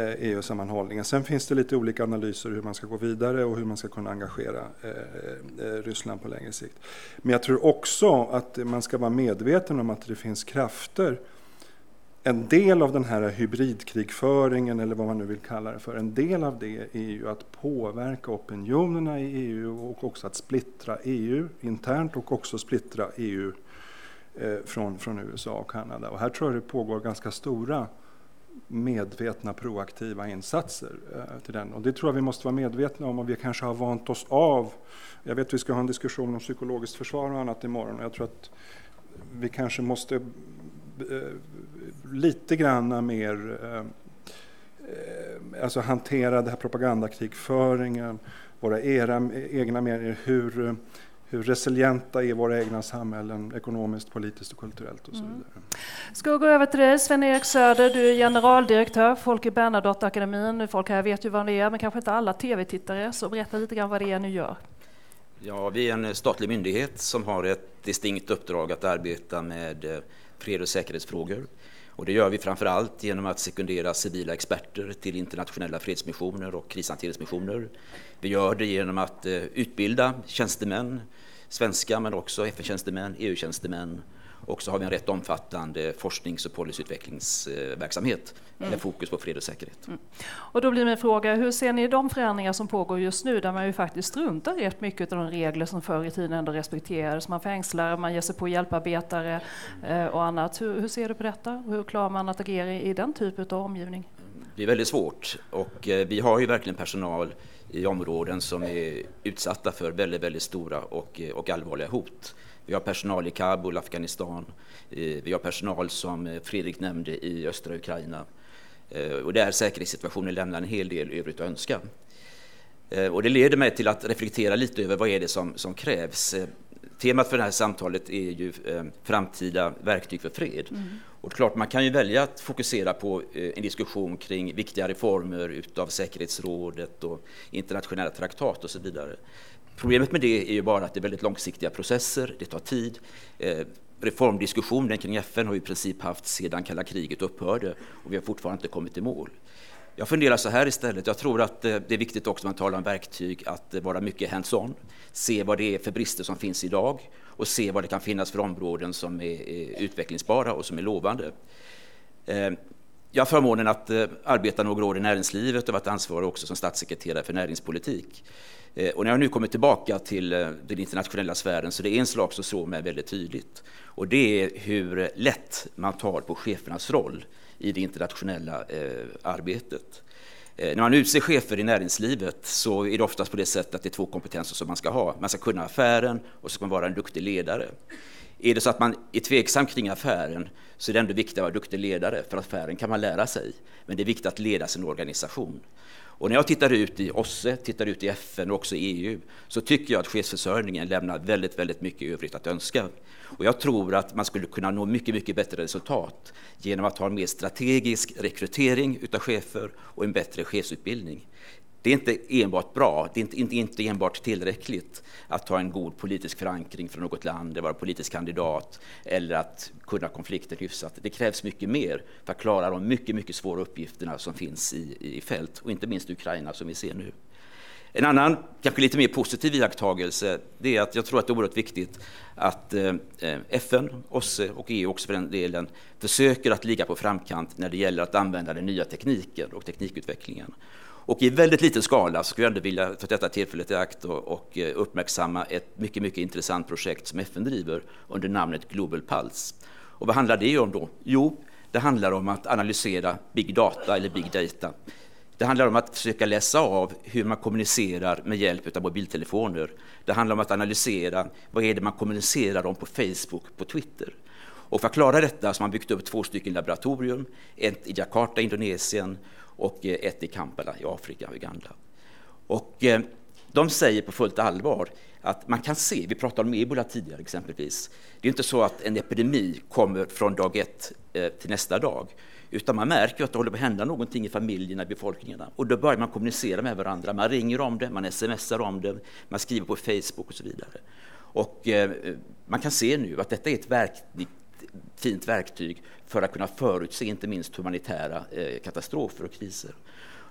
[SPEAKER 5] e EU-sammanhållningen. Sen finns det lite olika analyser hur man ska gå vidare och hur man ska kunna engagera eh, Ryssland på längre sikt. Men jag tror också att man ska vara medveten om att det finns krafter en del av den här hybridkrigföringen, eller vad man nu vill kalla det för, en del av det är ju att påverka opinionerna i EU och också att splittra EU internt och också splittra EU eh, från, från USA och Kanada. Och här tror jag det pågår ganska stora medvetna proaktiva insatser eh, till den. Och det tror jag vi måste vara medvetna om och vi kanske har vant oss av. Jag vet att vi ska ha en diskussion om psykologiskt försvar och annat imorgon och jag tror att vi kanske måste lite grann mer eh, eh, alltså hantera den här propagandakrigföringen, våra era, egna medier, hur, hur resilienta är våra egna samhällen ekonomiskt, politiskt och kulturellt och så mm. vidare. Mm.
[SPEAKER 1] Ska jag gå över till dig, Sven-Erik Söder, du är generaldirektör för Folke Bernadotte-akademin. Folk här vet ju vad det är, men kanske inte alla tv-tittare, så berätta lite grann vad det är ni gör.
[SPEAKER 6] Ja, vi är en statlig myndighet som har ett distinkt uppdrag att arbeta med fred och säkerhetsfrågor. Och det gör vi framför allt genom att sekundera civila experter till internationella fredsmissioner och krishanteringsmissioner. Vi gör det genom att eh, utbilda tjänstemän, svenska men också FN-tjänstemän, EU-tjänstemän och så har vi en rätt omfattande forsknings och policyutvecklingsverksamhet mm. med fokus på fred och säkerhet. Mm.
[SPEAKER 1] Och då blir min fråga, hur ser ni de förändringar som pågår just nu där man ju faktiskt struntar rätt mycket av de regler som förr i tiden ändå respekterades. Man fängslar, man ger sig på hjälparbetare eh, och annat. Hur, hur, ser du på detta? Hur klarar man att agera i den typen av omgivning?
[SPEAKER 6] Det är väldigt svårt och eh, vi har ju verkligen personal i områden som är utsatta för väldigt, väldigt stora och, eh, och allvarliga hot. Vi har personal i Kabul, Afghanistan. Eh, vi har personal som eh, Fredrik nämnde i östra Ukraina. Eh, och där säkerhetssituationen lämnar en hel del övrigt att önska. Och det leder mig till att reflektera lite över vad är det som, som krävs. Temat för det här samtalet är ju framtida verktyg för fred. Mm. Och klart, man kan ju välja att fokusera på en diskussion kring viktiga reformer utav säkerhetsrådet och internationella traktat och så vidare. Problemet med det är ju bara att det är väldigt långsiktiga processer, det tar tid. Eh, reformdiskussionen kring FN har i princip haft sedan kalla kriget upphörde och vi har fortfarande inte kommit i mål. Jag funderar så här istället. Jag tror att eh, det är viktigt också när man talar om verktyg att eh, vara mycket hands-on, se vad det är för brister som finns idag och se vad det kan finnas för områden som är utvecklingsbara och som är lovande. Jag har förmånen att eh, arbeta några år i näringslivet och varit ansvarig också som statssekreterare för näringspolitik. Eh, och när jag nu kommer tillbaka till eh, den internationella sfären så det är en slag som slår mig väldigt tydligt. Och det är hur lätt man tar på chefernas roll i det internationella arbetet. När man utser chefer i näringslivet så är det oftast på det sättet att det är två kompetenser som man ska ha. Man ska kunna affären och så ska man vara en duktig ledare. Är det så att man är tveksam kring affären så är det ändå viktigt att vara duktig ledare, för affären kan man lära sig. Men det är viktigt att leda sin organisation. Och när jag tittar ut i OSSE, tittar ut i FN och också i EU så tycker jag att chefsförsörjningen lämnar väldigt, väldigt mycket övrigt att önska. Och jag tror att man skulle kunna nå mycket, mycket bättre resultat genom att ha en mer strategisk rekrytering utav chefer och en bättre chefsutbildning. Det är inte enbart bra, det är inte, inte, inte enbart tillräckligt att ha en god politisk förankring från något land, vara politisk kandidat eller att kunna konflikter hyfsat. Det krävs mycket mer för att klara de mycket, mycket svåra uppgifterna som finns i, i fält och inte minst Ukraina som vi ser nu. En annan, kanske lite mer positiv iakttagelse, det är att jag tror att det är oerhört viktigt att eh, FN, OSSE och EU också för den delen försöker att ligga på framkant när det gäller att använda den nya tekniken och teknikutvecklingen. Och i väldigt liten skala skulle jag ändå vilja ta detta tillfället i akt och, och eh, uppmärksamma ett mycket, mycket intressant projekt som FN driver under namnet Global Pulse. Och vad handlar det om då? Jo, det handlar om att analysera big data eller big data. Det handlar om att försöka läsa av hur man kommunicerar med hjälp av mobiltelefoner. Det handlar om att analysera vad är det man kommunicerar om på Facebook, på Twitter. Och för att klara detta så har man byggt upp två stycken laboratorium, ett i Jakarta, Indonesien och eh, ett i Kampala i Afrika, Uganda. Och eh, de säger på fullt allvar att man kan se, vi pratade om ebola tidigare exempelvis, det är inte så att en epidemi kommer från dag ett eh, till nästa dag, utan man märker att det håller på att hända någonting i familjerna, i befolkningarna. Och då börjar man kommunicera med varandra. Man ringer om det, man smsar om det, man skriver på Facebook och så vidare. Och eh, man kan se nu att detta är ett verkligt fint verktyg för att kunna förutse inte minst humanitära eh, katastrofer och kriser.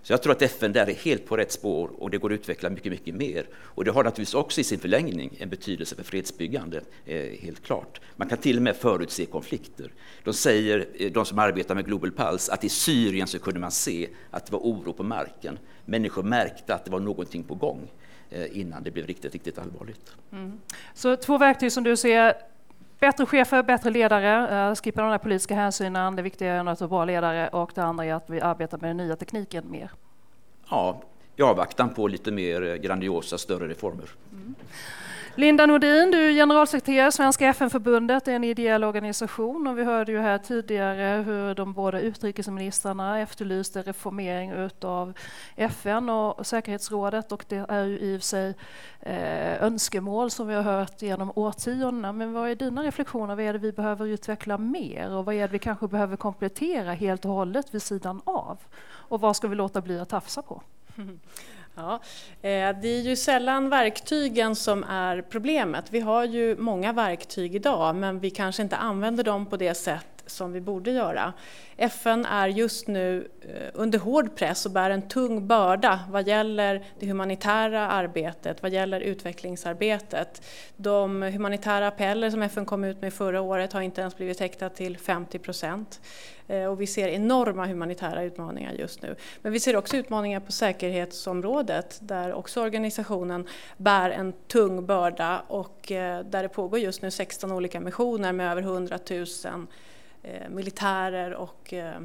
[SPEAKER 6] Så jag tror att FN där är helt på rätt spår och det går att utveckla mycket, mycket mer. Och det har naturligtvis också i sin förlängning en betydelse för fredsbyggande, eh, helt klart. Man kan till och med förutse konflikter. De säger, eh, de som arbetar med Global Pulse, att i Syrien så kunde man se att det var oro på marken. Människor märkte att det var någonting på gång innan det blev riktigt, riktigt allvarligt.
[SPEAKER 1] Mm. Så två verktyg som du ser Bättre chefer, bättre ledare, uh, skippa de där politiska hänsynen. Det viktiga är att vara bra ledare och det andra är att vi arbetar med den nya tekniken mer.
[SPEAKER 6] Ja, i avvaktan på lite mer grandiosa, större reformer. Mm.
[SPEAKER 1] Linda Nordin, du är generalsekreterare i Svenska FN-förbundet, en ideell organisation och vi hörde ju här tidigare hur de båda utrikesministrarna efterlyste reformering utav FN och säkerhetsrådet och det är ju i och för sig eh, önskemål som vi har hört genom årtiondena. Men vad är dina reflektioner? Vad är det vi behöver utveckla mer och vad är det vi kanske behöver komplettera helt och hållet vid sidan av? Och vad ska vi låta bli att tafsa på?
[SPEAKER 7] Ja, eh, det är ju sällan verktygen som är problemet. Vi har ju många verktyg idag men vi kanske inte använder dem på det sätt som vi borde göra. FN är just nu eh, under hård press och bär en tung börda vad gäller det humanitära arbetet, vad gäller utvecklingsarbetet. De humanitära appeller som FN kom ut med förra året har inte ens blivit täckta till 50 procent. Eh, och vi ser enorma humanitära utmaningar just nu. Men vi ser också utmaningar på säkerhetsområdet där också organisationen bär en tung börda och eh, där det pågår just nu 16 olika missioner med över 100 000 Eh, militärer och eh,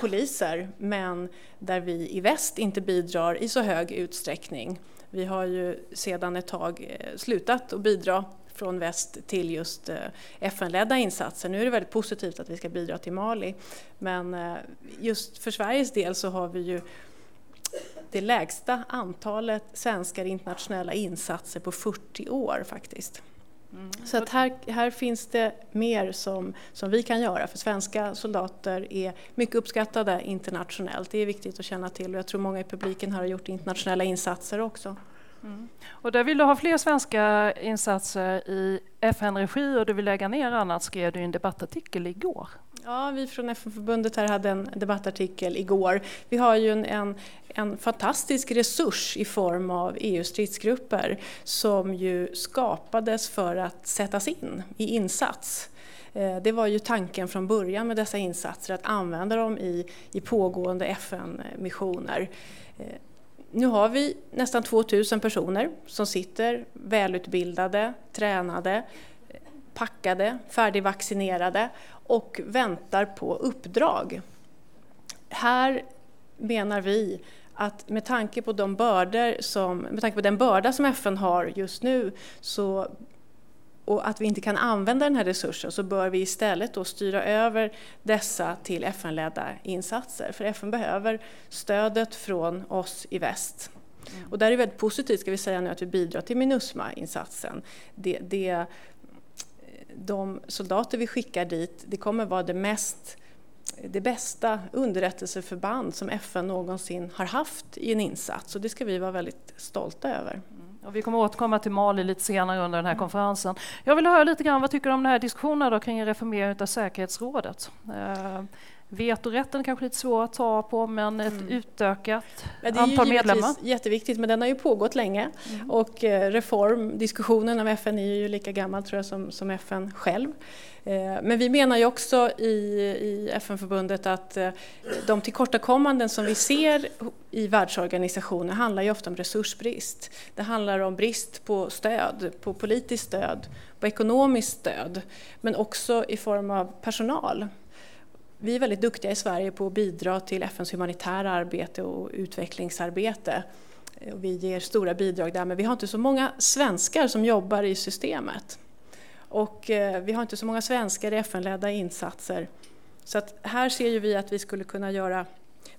[SPEAKER 7] poliser men där vi i väst inte bidrar i så hög utsträckning. Vi har ju sedan ett tag eh, slutat att bidra från väst till just FN-ledda insatser. Nu är det väldigt positivt att vi ska bidra till Mali men just för Sveriges del så har vi ju det lägsta antalet svenskar i internationella insatser på 40 år faktiskt. Mm. Så att här, här finns det mer som, som vi kan göra för svenska soldater är mycket uppskattade internationellt. Det är viktigt att känna till och jag tror många i publiken har gjort internationella insatser också.
[SPEAKER 1] Mm. Och där vill du ha fler svenska insatser i FN-regi och du vill lägga ner annat skrev du i en debattartikel igår.
[SPEAKER 7] Ja, vi från FN-förbundet här hade en debattartikel igår. Vi har ju en, en, en fantastisk resurs i form av EU-stridsgrupper som ju skapades för att sättas in i insats. Eh, det var ju tanken från början med dessa insatser, att använda dem i, i pågående FN-missioner. Eh, nu har vi nästan 2000 personer som sitter välutbildade, tränade, packade, färdigvaccinerade och väntar på uppdrag. Här menar vi att med tanke på, de bördor som, med tanke på den börda som FN har just nu så, och att vi inte kan använda den här resursen så bör vi istället då styra över dessa till FN-ledda insatser. För FN behöver stödet från oss i väst. Mm. Och där är det väldigt positivt ska vi säga nu att vi bidrar till Minusma-insatsen. Det, det de soldater vi skickar dit, det kommer vara det mest det bästa underrättelseförband som FN någonsin har haft i en insats och det ska vi vara väldigt stolta över. Mm.
[SPEAKER 1] Och vi kommer återkomma till Mali lite senare under den här mm. konferensen. Jag vill höra lite grann, vad tycker du om den här diskussionen då kring en reformering av säkerhetsrådet? Eh, Vetorätten kanske lite svår att ta på men ett mm. utökat ja, antal medlemmar.
[SPEAKER 7] Det är jätteviktigt men den har ju pågått länge mm. och eh, reformdiskussionen av FN är ju lika gammal tror jag som, som FN själv. Eh, men vi menar ju också i, i FN-förbundet att eh, de tillkortakommanden som vi ser i världsorganisationer handlar ju ofta om resursbrist. Det handlar om brist på stöd, på politiskt stöd, på ekonomiskt stöd, men också i form av personal. Vi är väldigt duktiga i Sverige på att bidra till FNs humanitära arbete och utvecklingsarbete. Vi ger stora bidrag där, men vi har inte så många svenskar som jobbar i systemet. Och eh, vi har inte så många svenskar i FN-ledda insatser. Så att här ser ju vi att vi skulle kunna göra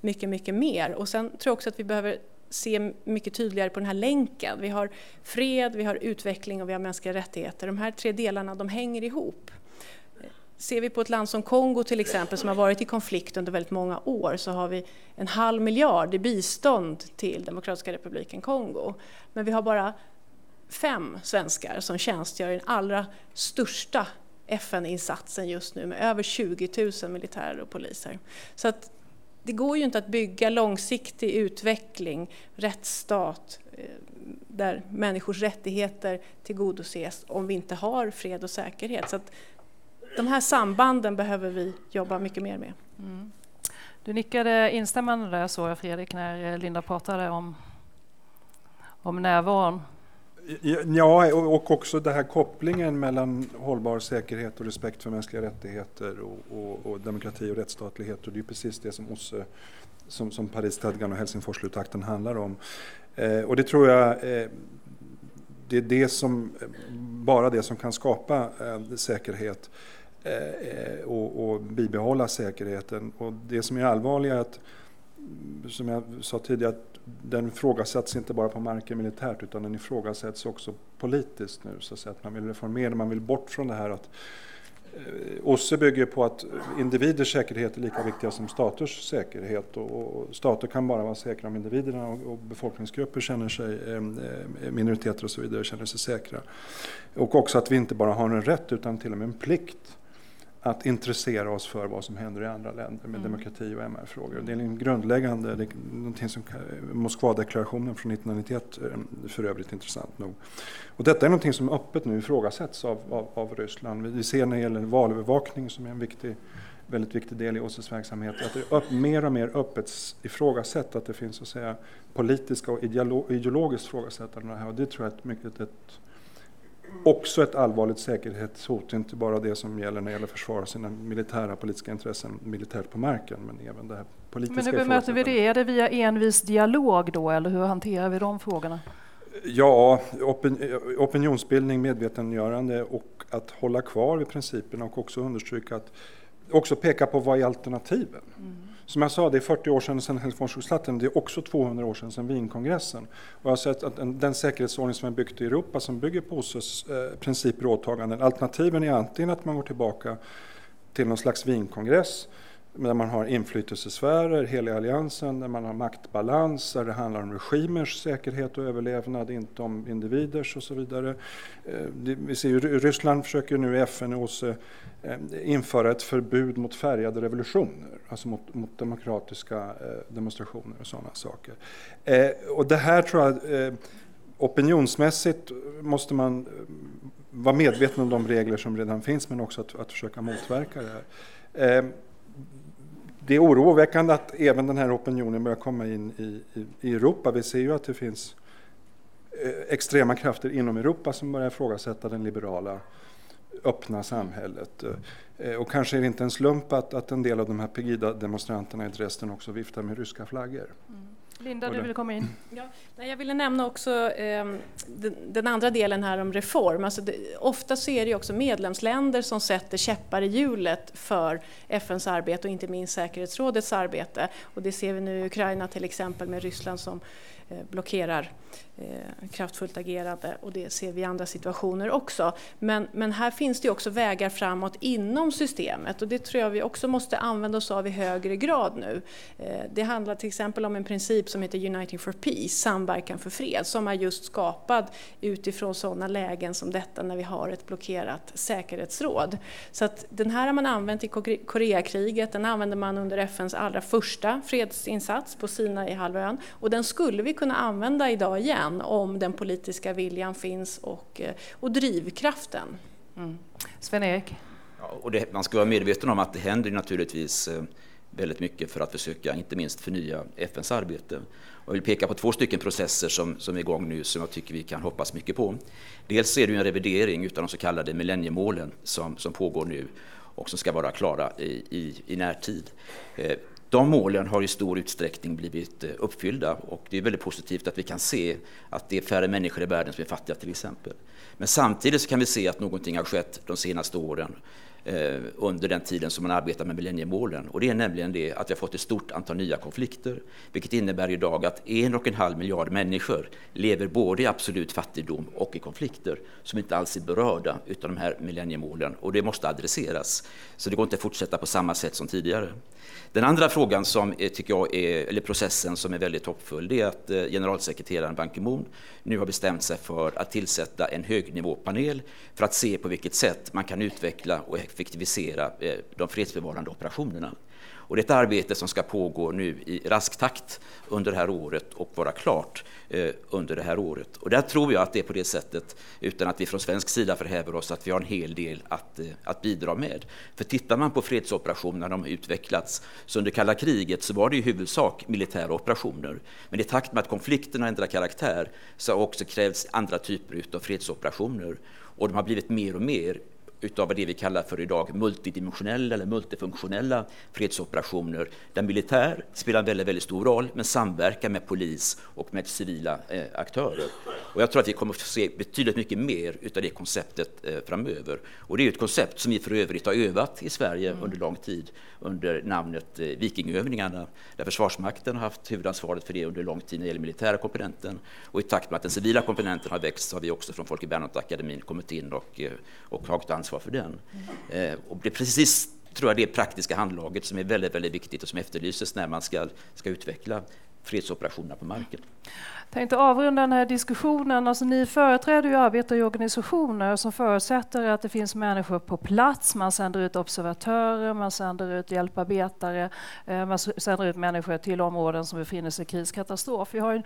[SPEAKER 7] mycket, mycket mer. Och sen tror jag också att vi behöver se mycket tydligare på den här länken. Vi har fred, vi har utveckling och vi har mänskliga rättigheter. De här tre delarna de hänger ihop. Ser vi på ett land som Kongo till exempel som har varit i konflikt under väldigt många år så har vi en halv miljard i bistånd till Demokratiska republiken Kongo. Men vi har bara fem svenskar som tjänstgör i den allra största FN-insatsen just nu med över 20 000 militärer och poliser. Så att det går ju inte att bygga långsiktig utveckling, rättsstat, eh, där människors rättigheter tillgodoses om vi inte har fred och säkerhet. Så att de här sambanden behöver vi jobba mycket mer med. Mm.
[SPEAKER 1] Du nickade instämmande där såg jag Fredrik när Linda pratade om, om närvaron.
[SPEAKER 5] Ja, och också den här kopplingen mellan hållbar säkerhet och respekt för mänskliga rättigheter och, och, och demokrati och rättsstatlighet. Och det är precis det som OSSE, som, som Parisstadgan och Helsingforsslutakten handlar om. Eh, och det tror jag eh, det är det som, bara det som kan skapa eh, säkerhet eh, Eh, och, och bibehålla säkerheten. Och det som är allvarligt är att, som jag sa tidigare, att den ifrågasätts inte bara på marken militärt utan den ifrågasätts också politiskt nu. Så att, säga, att man vill reformera, man vill bort från det här att eh, OSSE bygger på att individers säkerhet är lika viktiga som staters säkerhet och, stater kan bara vara säkra om individerna och, befolkningsgrupper känner sig, eh, eh, minoriteter och så vidare känner sig säkra. Och också att vi inte bara har en rätt utan till och med en plikt att intressera oss för vad som händer i andra länder med mm. demokrati och MR-frågor. Det är en grundläggande, det är någonting som Moskvadeklarationen från 1991 eh, för övrigt intressant nog. Och detta är någonting som öppet nu ifrågasätts av, av, av Ryssland. Vi ser när det gäller valövervakning som är en viktig väldigt viktig del i OSSEs verksamhet, att det är mer och mer öppet ifrågasätt att det finns så att säga, politiska och ideologiskt ifrågasättande här. Och det tror jag är mycket ett också ett allvarligt säkerhetshot, inte bara det som gäller när det gäller att försvara sina militära politiska intressen militärt på marken, men även det här politiska
[SPEAKER 1] Men hur bemöter vi det? Är det via envis dialog då, eller hur hanterar vi de frågorna?
[SPEAKER 5] Ja, opinionsbildning, medvetandegörande och att hålla kvar vid principerna och också understryka att också peka på vad är alternativen? Mm. Som jag sa, det är 40 år sedan, sedan det är också 200 år sedan, sedan Wienkongressen. Och jag har sett att den säkerhetsordning som är byggt i Europa, som bygger på OSSEs eh, principer och åtaganden, alternativen är antingen att man går tillbaka till någon slags Wienkongress, där man har inflytelsesfärer, hela alliansen, där man har maktbalans, där det handlar om regimers säkerhet och överlevnad, inte om individers och så vidare. Eh, vi ser ju Ryssland försöker nu i FN och eh, OSSE införa ett förbud mot färgade revolutioner, alltså mot, mot demokratiska eh, demonstrationer och sådana saker. Och det här tror jag, opinionsmässigt måste man vara medveten om de regler som redan finns men också att, att försöka motverka det här det är oroväckande att även den här opinionen börjar komma in i, i, i Europa. Vi ser ju att det finns eh, extrema krafter inom Europa som börjar ifrågasätta den liberala öppna samhället. Eh, och kanske är det inte en slump att, att en del av de här Pegida-demonstranterna i Dresden också viftar med ryska flaggor. Mm.
[SPEAKER 1] Linda, du vill komma in.
[SPEAKER 7] Ja, jag ville nämna också eh, den, den, andra delen här om reform. Alltså det, ofta så är det också medlemsländer som sätter käppar i hjulet för FNs arbete och inte minst säkerhetsrådets arbete. Och det ser vi nu i Ukraina till exempel med Ryssland som eh, blockerar eh, kraftfullt agerande och det ser vi i andra situationer också. Men, men här finns det också vägar framåt inom systemet och det tror jag vi också måste använda oss av i högre grad nu. Eh, det handlar till exempel om en princip som heter Uniting for Peace, samverkan för fred, som är just skapad utifrån sådana lägen som detta när vi har ett blockerat säkerhetsråd. Så att den här har man använt i Koreakriget, den använde man under FNs allra första fredsinsats på Sinaihalvön och den skulle vi kunna använda idag igen om den politiska viljan finns och, eh, och drivkraften.
[SPEAKER 1] Mm. Sven-Erik?
[SPEAKER 6] Ja, och det, man ska vara medveten om att det händer naturligtvis eh, väldigt mycket för att försöka, inte minst förnya FNs arbete. Jag vill peka på två stycken processer som, som är igång nu som jag tycker vi kan hoppas mycket på. Dels är det en revidering av de så kallade millenniemålen som, som pågår nu och som ska vara klara i, i, i närtid. De målen har i stor utsträckning blivit eh, uppfyllda och det är väldigt positivt att vi kan se att det är färre människor i världen som är fattiga till exempel. Men samtidigt så kan vi se att någonting har skett de senaste åren eh, under den tiden som man arbetar med millenniemålen. Och det är nämligen det att vi har fått ett stort antal nya konflikter, vilket innebär idag att en och en halv miljard människor lever både i absolut fattigdom och i konflikter som inte alls är berörda utav de här millenniemålen och det måste adresseras. Så det går inte att fortsätta på samma sätt som tidigare. Den andra frågan som är, tycker jag är, eller processen som är väldigt hoppfull, det är att eh, generalsekreteraren Ban Ki-Moon nu har bestämt sig för att tillsätta en högnivåpanel för att se på vilket sätt man kan utveckla och effektivisera eh, de fredsbevarande operationerna. Och det är ett arbete som ska pågå nu i rask takt under det här året och vara klart eh, under det här året. Och där tror jag att det är på det sättet, utan att vi från svensk sida förhäver oss, att vi har en hel del att, eh, att bidra med. För tittar man på fredsoperationerna de har utvecklats, så under kalla kriget så var det i huvudsak militära operationer. Men i takt med att konflikterna ändrar karaktär så har också krävts andra typer av fredsoperationer. Och de har blivit mer och mer utav det vi kallar för idag multidimensionella eller multifunktionella fredsoperationer där militär spelar en väldigt, väldigt stor roll men samverkar med polis och med civila eh, aktörer. Och jag tror att vi kommer att se betydligt mycket mer utav det konceptet eh, framöver. Och det är ett koncept som vi för övrigt har övat i Sverige mm. under lång tid under namnet eh, Vikingövningarna där Försvarsmakten har haft huvudansvaret för det under lång tid när det gäller militära komponenten. Och i takt med att den civila komponenten har växt så har vi också från Folke Bernadotteakademin kommit in och, eh, och tagit ansvar ansvar för den. Eh, och det är precis tror jag det praktiska handlaget som är väldigt, väldigt viktigt och som efterlyses när man ska, ska utveckla fredsoperationerna på marken.
[SPEAKER 1] Jag tänkte avrunda den här diskussionen. Alltså, ni företräder ju arbetare i organisationer som förutsätter att det finns människor på plats. Man sänder ut observatörer, man sänder ut hjälparbetare, eh, man sänder ut människor till områden som befinner sig i kriskatastrof. Vi har en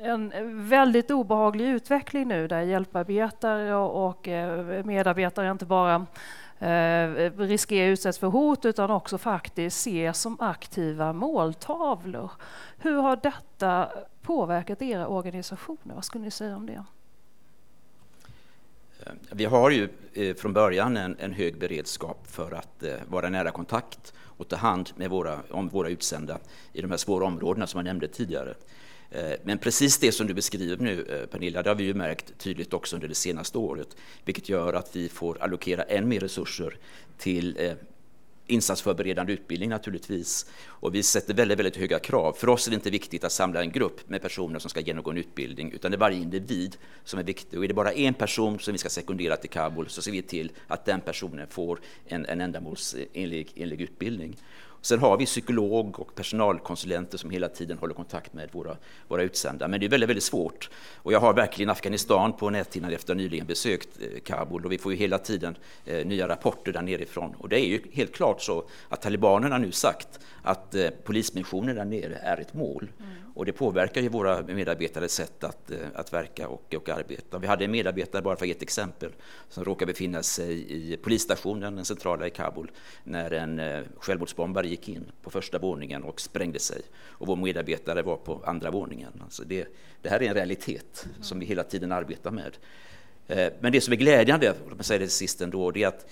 [SPEAKER 1] en väldigt obehaglig utveckling nu där hjälparbetare och eh, medarbetare inte bara eh, riskerar att utsättas för hot utan också faktiskt ses som aktiva måltavlor. Hur har detta påverkat era organisationer? Vad skulle ni säga om det?
[SPEAKER 6] Eh, vi har ju eh, från början en, en hög beredskap för att vara nära kontakt och ta hand med våra, om våra utsända i de här svåra områdena som jag nämnde tidigare. Eh, men precis det som du beskriver nu, eh, Pernilla, det har vi ju märkt tydligt också under det senaste året, vilket gör att vi får allokera än mer resurser till eh, insatsförberedande utbildning naturligtvis. Och vi sätter väldigt, väldigt höga krav. För oss är det inte viktigt att samla en grupp med personer som ska genomgå en utbildning, utan det är varje individ som är viktig. Och är det bara en person som vi ska sekundera till Kabul så ser vi till att den personen får en, en ändamålsenlig utbildning. Sen har vi psykolog och personalkonsulenter som hela tiden håller kontakt med våra, våra utsända. Men det är väldigt, väldigt svårt. Och jag har verkligen Afghanistan på näthinnan efter att nyligen besökt eh, Kabul och vi får ju hela tiden eh, nya rapporter där nerifrån. Och det är ju helt klart så att talibanerna nu sagt att eh, polismissionen där nere är ett mål. Mm. Och det påverkar ju våra medarbetares sätt att, eh, att verka och, och arbeta. Vi hade en medarbetare, bara för att ge ett exempel, som råkade befinna sig i polisstationen, den centrala i Kabul, när en eh, självmordsbombare gick in på första våningen och sprängde sig. Och vår medarbetare var på andra våningen. Alltså det, det här är en realitet som vi hela tiden arbetar med. Eh, men det som är glädjande, låt mig säga det sist ändå, det är att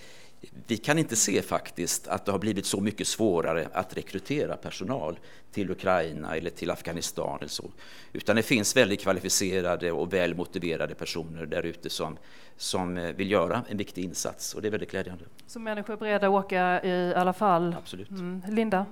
[SPEAKER 6] vi kan inte se faktiskt att det har blivit så mycket svårare att rekrytera personal till Ukraina eller till Afghanistan eller så. Utan det finns väldigt kvalificerade och väl motiverade personer där ute som, som eh, vill göra en viktig insats och det är väldigt glädjande.
[SPEAKER 1] Så människor är beredda att åka i alla fall?
[SPEAKER 6] Absolut.
[SPEAKER 1] Mm. Linda?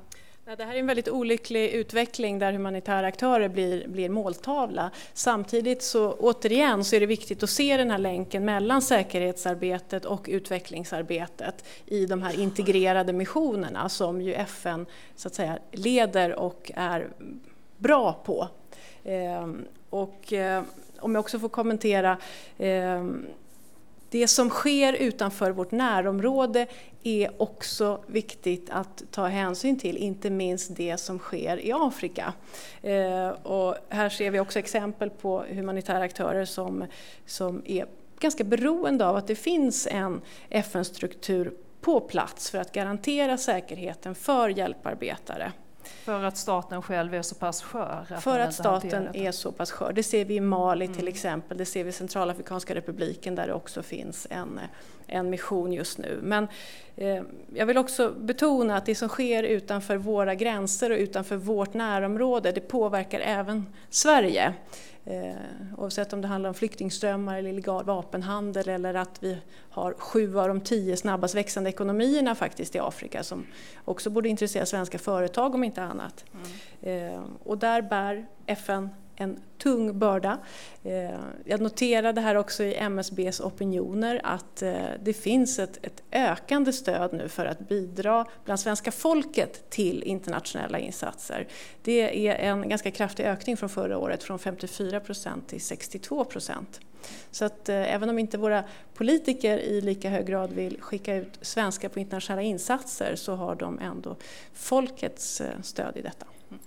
[SPEAKER 7] Det här är en väldigt olycklig utveckling där humanitära aktörer blir, blir måltavla. Samtidigt så återigen så är det viktigt att se den här länken mellan säkerhetsarbetet och utvecklingsarbetet i de här integrerade missionerna som ju FN så att säga leder och är bra på. Eh, och eh, om jag också får kommentera eh, det som sker utanför vårt närområde är också viktigt att ta hänsyn till, inte minst det som sker i Afrika. Eh, och här ser vi också exempel på humanitära aktörer som, som är ganska beroende av att det finns en FN-struktur på plats för att garantera säkerheten för hjälparbetare.
[SPEAKER 1] För att staten själv är så pass skör?
[SPEAKER 7] Att för att staten är så pass skör. Det ser vi i Mali mm. till exempel, det ser vi i Centralafrikanska republiken där det också finns en, en mission just nu. Men eh, jag vill också betona att det som sker utanför våra gränser och utanför vårt närområde, det påverkar även Sverige. Eh, oavsett om det handlar om flyktingströmmar eller illegal vapenhandel eller att vi har sju av de tio snabbast växande ekonomierna faktiskt i Afrika som också borde intressera svenska företag om inte annat. Mm. Eh, och där bär FN en tung börda. Eh, jag noterade här också i MSBs opinioner att eh, det finns ett, ett, ökande stöd nu för att bidra bland svenska folket till internationella insatser. Det är en ganska kraftig ökning från förra året, från 54 procent till 62 procent. Så att eh, även om inte våra politiker i lika hög grad vill skicka ut svenskar på internationella insatser så har de ändå folkets eh, stöd i detta. Mm.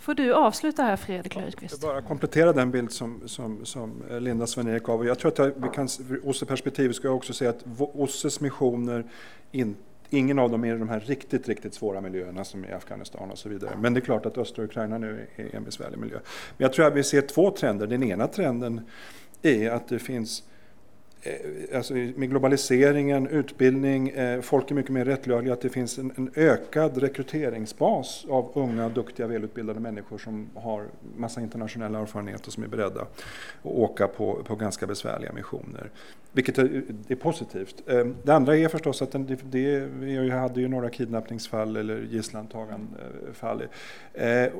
[SPEAKER 1] Får du avsluta här Fredrik Löfqvist?
[SPEAKER 5] Jag bara komplettera den bild som, som, som Linda Sven-Erik gav. Jag tror att vi kan, OSSE-perspektivet ska jag också säga att OSSEs missioner in, Ingen av dem är i de här riktigt, riktigt svåra miljöerna som i Afghanistan och så vidare. Men det är klart att östra Ukraina nu är en besvärlig miljö. Men jag tror att vi ser två trender. Den ena trenden är att det finns Eh, alltså med globaliseringen, utbildning, eh, folk är mycket mer rättlöjliga, att det finns en, en, ökad rekryteringsbas av unga, duktiga, välutbildade människor som har massa internationella erfarenheter och som är beredda att åka på, på ganska besvärliga missioner. Vilket är, är positivt. Ehm, det andra är förstås att den, det, vi hade ju några kidnappningsfall eller gisslantagandefall eh, eh,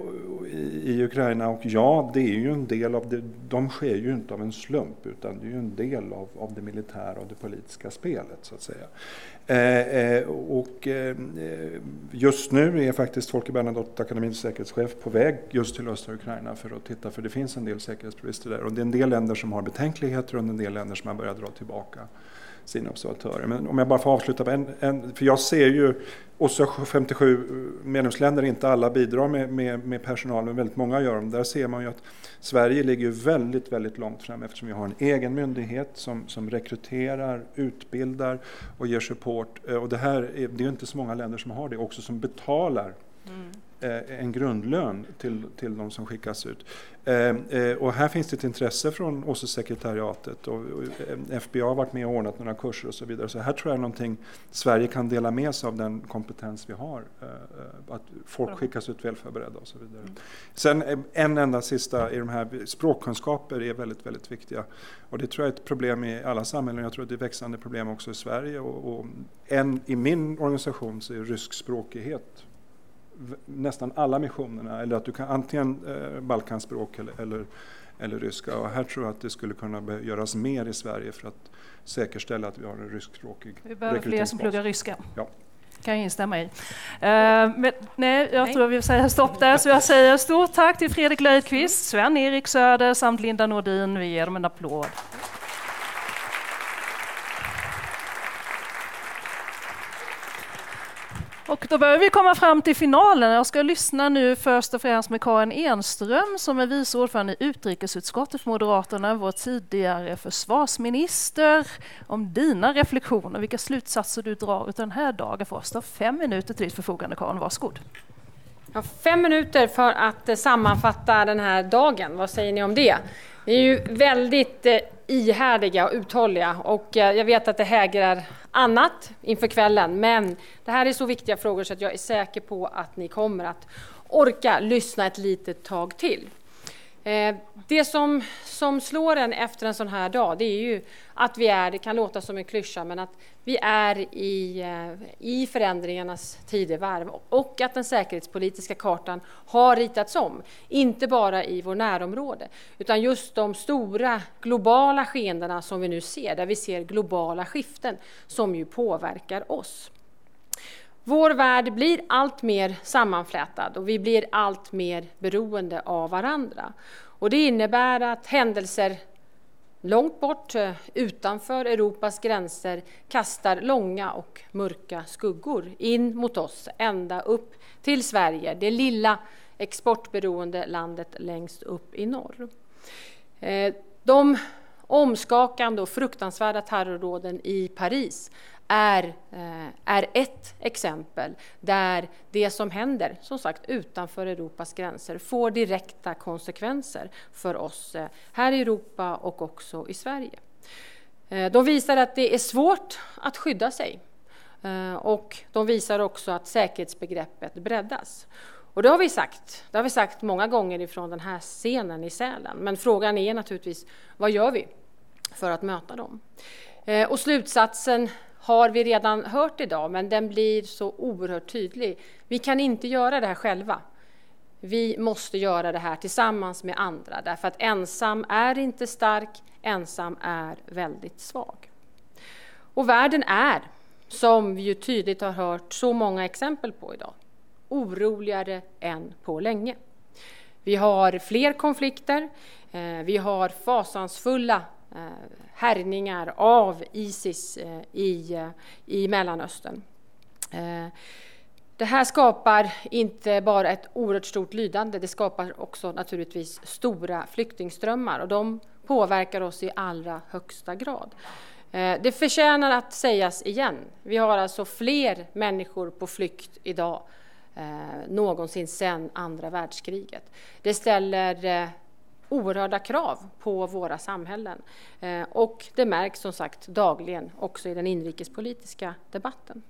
[SPEAKER 5] i, i Ukraina och ja, det är ju en del av det, de sker ju inte av en slump utan det är ju en del av, av det militära och det politiska spelet så att säga. Eh, och ehm, just nu är faktiskt Folke Bernadotte, akademins säkerhetschef, på väg just till östra Ukraina för att titta, för det finns en del säkerhetsbrister där och det är en del länder som har betänkligheter och en del länder som har börjat dra tillbaka sina observatörer. Men om jag bara får avsluta med en, en för jag ser ju OSSE 57 eh, medlemsländer, inte alla bidrar med, med, med personal, men väldigt många gör det. Där ser man ju att Sverige ligger väldigt, väldigt långt fram eftersom vi har en egen myndighet som, som rekryterar, utbildar och ger support. Eh, och det här är, det är inte så många länder som har det, också som betalar mm. Eh, en grundlön till, till de som skickas ut. Eh, eh, och här finns det ett intresse från OSSE-sekretariatet och, FBA har varit med och ordnat några kurser och så vidare. Så här tror jag någonting Sverige kan dela med sig av den kompetens vi har. Att folk skickas ut väl förberedda och så vidare. Sen en enda sista i de här språkkunskaper är väldigt, väldigt viktiga. Och det tror jag är ett problem i alla samhällen. Jag tror att det är växande problem också i Sverige. Och, och en, I min organisation så är ryskspråkighet nästan alla missionerna, eller att du kan antingen eh, balkanspråk eller, eller, eller ryska. Och här tror jag att det skulle kunna göras mer i Sverige för att säkerställa att vi har en ryskspråkig
[SPEAKER 1] Vi behöver fler som pluggar ryska.
[SPEAKER 5] Ja
[SPEAKER 1] kan jag instämma i. Uh, men, nej, jag nej. tror vi säger stopp där, så jag säger stort tack till Fredrik Löjdqvist, Sven-Erik Söder samt Linda Nordin. Vi ger dem en applåd. Och då börjar vi komma fram till finalen. Jag ska lyssna nu först och främst med Karin Enström som är vice ordförande i utrikesutskottet för Moderaterna, vår tidigare försvarsminister, om dina reflektioner, vilka slutsatser du drar av den här dagen för oss. Du har fem minuter till ditt förfogande, Karin. Varsågod.
[SPEAKER 8] Ja, fem minuter för att eh, sammanfatta den här dagen. Vad säger ni om det? Det är ju väldigt eh, ihärdiga och uthålliga och eh, jag vet att det hägrar annat inför kvällen, men det här är så viktiga frågor så att jag är säker på att ni kommer att orka lyssna ett litet tag till. Eh, det som, som slår en efter en sån här dag, det är ju att vi är, det kan låta som en klyscha, men att vi är i, eh, i förändringarnas tidevarv och att den säkerhetspolitiska kartan har ritats om. Inte bara i vår närområde, utan just de stora globala skeendena som vi nu ser, där vi ser globala skiften som ju påverkar oss. Vår värld blir allt mer sammanflätad och vi blir allt mer beroende av varandra. Och det innebär att händelser långt bort eh, utanför Europas gränser kastar långa och mörka skuggor in mot oss, ända upp till Sverige, det lilla exportberoende landet längst upp i norr. Eh, de omskakande och fruktansvärda terrordåden i Paris är, eh, är ett exempel där det som händer, som sagt, utanför Europas gränser får direkta konsekvenser för oss eh, här i Europa och också i Sverige. Eh, de visar att det är svårt att skydda sig eh, och de visar också att säkerhetsbegreppet breddas. Och det har vi sagt. Det har vi sagt många gånger ifrån den här scenen i Sälen. Men frågan är naturligtvis, vad gör vi för att möta dem? Eh, och slutsatsen har vi redan hört idag, men den blir så oerhört tydlig. Vi kan inte göra det här själva. Vi måste göra det här tillsammans med andra, därför att ensam är inte stark, ensam är väldigt svag. Och världen är, som vi ju tydligt har hört så många exempel på idag, oroligare än på länge. Vi har fler konflikter, eh, vi har fasansfulla Eh, härjningar av Isis eh, i, eh, i Mellanöstern. Det här skapar inte bara ett oerhört stort lidande, det skapar också naturligtvis stora flyktingströmmar och de påverkar oss i allra högsta grad. Det förtjänar att sägas igen. Vi har alltså fler människor på flykt idag någonsin sedan andra världskriget. Det ställer oerhörda krav på våra samhällen. Eh, och det märks som sagt dagligen också i den inrikespolitiska debatten.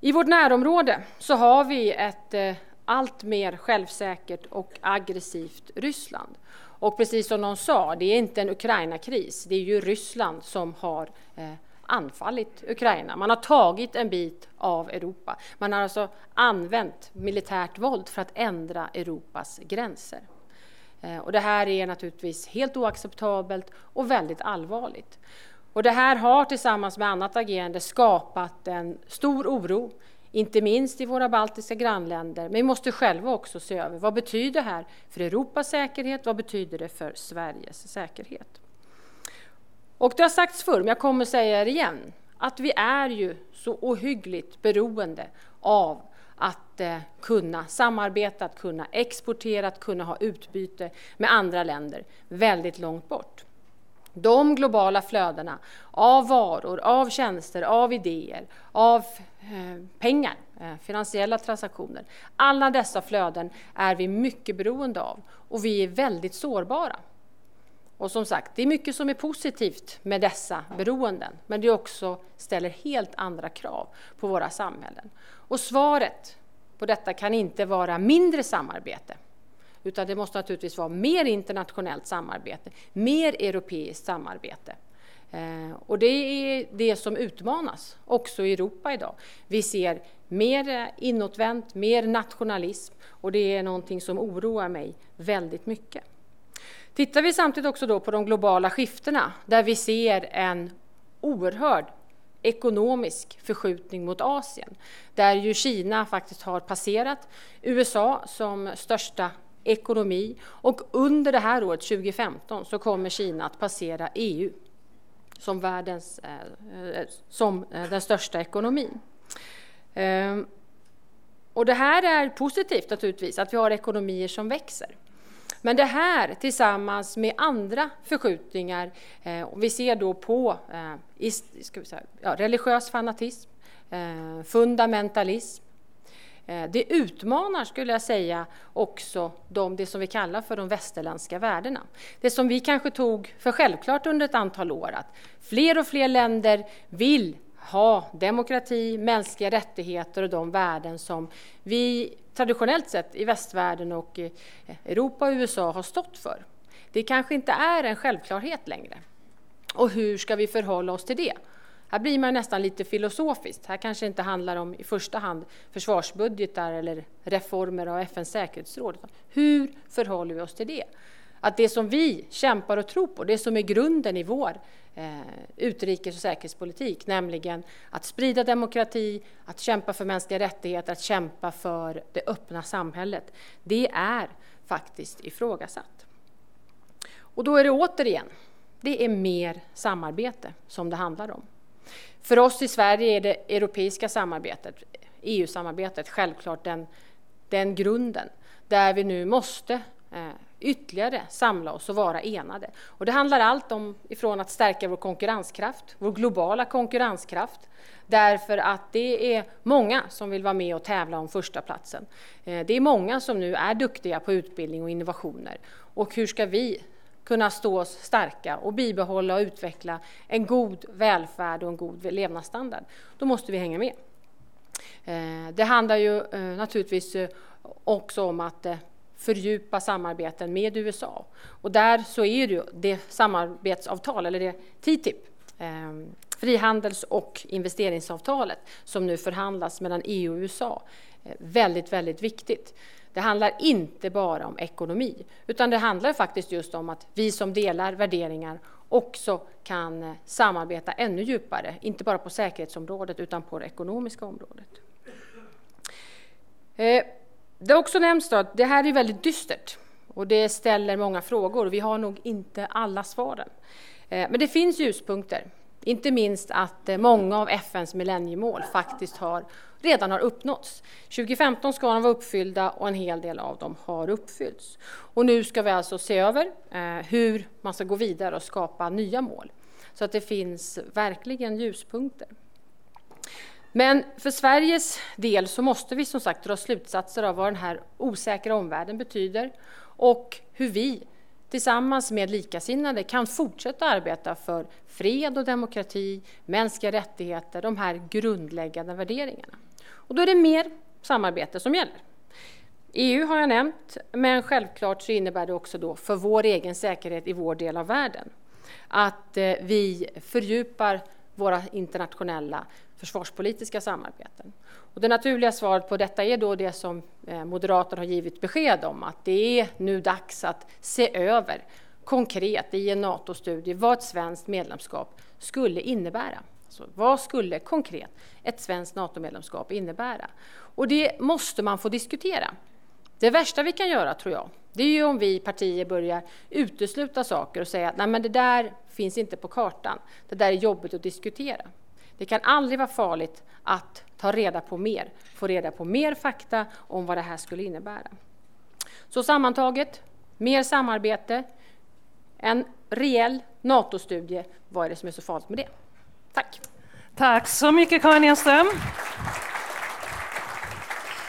[SPEAKER 8] I vårt närområde så har vi ett eh, allt mer självsäkert och aggressivt Ryssland. Och precis som någon sa, det är inte en Ukraina-kris, det är ju Ryssland som har eh, anfallit Ukraina. Man har tagit en bit av Europa. Man har alltså använt militärt våld för att ändra Europas gränser. Eh, och det här är naturligtvis helt oacceptabelt och väldigt allvarligt. Och det här har tillsammans med annat agerande skapat en stor oro, inte minst i våra baltiska grannländer. Men vi måste själva också se över vad betyder det här för Europas säkerhet? Vad betyder det för Sveriges säkerhet? Och det har sagts förr, men jag kommer säga det igen, att vi är ju så ohyggligt beroende av att eh, kunna samarbeta, att kunna exportera, att kunna ha utbyte med andra länder väldigt långt bort. De globala flödena av varor, av tjänster, av idéer, av eh, pengar, eh, finansiella transaktioner. Alla dessa flöden är vi mycket beroende av och vi är väldigt sårbara. Och som sagt, det är mycket som är positivt med dessa beroenden, men det också ställer helt andra krav på våra samhällen. Och svaret på detta kan inte vara mindre samarbete, utan det måste naturligtvis vara mer internationellt samarbete, mer europeiskt samarbete. Eh, och det är det som utmanas också i Europa idag. Vi ser mer inåtvänt, mer nationalism och det är någonting som oroar mig väldigt mycket. Tittar vi samtidigt också då på de globala skiftena där vi ser en oerhörd ekonomisk förskjutning mot Asien, där ju Kina faktiskt har passerat USA som största ekonomi och under det här året, 2015, så kommer Kina att passera EU som, världens, eh, eh, som eh, den största ekonomin. Ehm, och det här är positivt naturligtvis, att vi har ekonomier som växer. Men det här tillsammans med andra förskjutningar, eh, och vi ser då på eh, ska vi säga, ja, religiös fanatism, eh, fundamentalism, eh, det utmanar, skulle jag säga, också de, det som vi kallar för de västerländska värdena. Det som vi kanske tog för självklart under ett antal år, att fler och fler länder vill ha demokrati, mänskliga rättigheter och de värden som vi traditionellt sett i västvärlden och Europa och USA har stått för. Det kanske inte är en självklarhet längre. Och hur ska vi förhålla oss till det? Här blir man nästan lite filosofiskt. Här kanske inte handlar om i första hand försvarsbudgetar eller reformer av FNs säkerhetsråd. Hur förhåller vi oss till det? Att det som vi kämpar och tror på, det som är grunden i vår eh, utrikes och säkerhetspolitik, nämligen att sprida demokrati, att kämpa för mänskliga rättigheter, att kämpa för det öppna samhället, det är faktiskt ifrågasatt. Och då är det återigen, det är mer samarbete som det handlar om. För oss i Sverige är det europeiska samarbetet, EU-samarbetet, självklart den, den grunden där vi nu måste eh, ytterligare samla oss och vara enade. Och det handlar allt om ifrån att stärka vår konkurrenskraft, vår globala konkurrenskraft, därför att det är många som vill vara med och tävla om första platsen. Eh, det är många som nu är duktiga på utbildning och innovationer. Och hur ska vi kunna stå oss starka och bibehålla och utveckla en god välfärd och en god levnadsstandard? Då måste vi hänga med. Eh, det handlar ju eh, naturligtvis också om att fördjupa samarbeten med USA. Och där så är det ju det samarbetsavtal, eller det TTIP, eh, frihandels och investeringsavtalet som nu förhandlas mellan EU och USA, eh, väldigt, väldigt viktigt. Det handlar inte bara om ekonomi, utan det handlar faktiskt just om att vi som delar värderingar också kan eh, samarbeta ännu djupare, inte bara på säkerhetsområdet utan på det ekonomiska området. Eh, det har också nämnts att det här är väldigt dystert och det ställer många frågor. Vi har nog inte alla svaren. Eh, men det finns ljuspunkter. Inte minst att eh, många av FNs millenniemål faktiskt har, redan har uppnåtts. 2015 ska de vara uppfyllda och en hel del av dem har uppfyllts. Och nu ska vi alltså se över eh, hur man ska gå vidare och skapa nya mål. Så att det finns verkligen ljuspunkter. Men för Sveriges del så måste vi som sagt dra slutsatser av vad den här osäkra omvärlden betyder och hur vi tillsammans med likasinnade kan fortsätta arbeta för fred och demokrati, mänskliga rättigheter, de här grundläggande värderingarna. Och då är det mer samarbete som gäller. EU har jag nämnt, men självklart så innebär det också då för vår egen säkerhet i vår del av världen att eh, vi fördjupar våra internationella försvarspolitiska samarbeten. Och det naturliga svaret på detta är då det som eh, Moderaterna har givit besked om, att det är nu dags att se över konkret i en NATO-studie vad ett svenskt medlemskap skulle innebära. Alltså, vad skulle konkret ett svenskt NATO-medlemskap innebära? Och det måste man få diskutera. Det värsta vi kan göra, tror jag, det är ju om vi partier börjar utesluta saker och säga att Nej, men det där finns inte på kartan. Det där är jobbigt att diskutera. Det kan aldrig vara farligt att ta reda på mer, få reda på mer fakta om vad det här skulle innebära. Så sammantaget, mer samarbete, en rejäl NATO-studie. Vad är det som är så farligt med det? Tack!
[SPEAKER 1] Tack så mycket Karin Enström.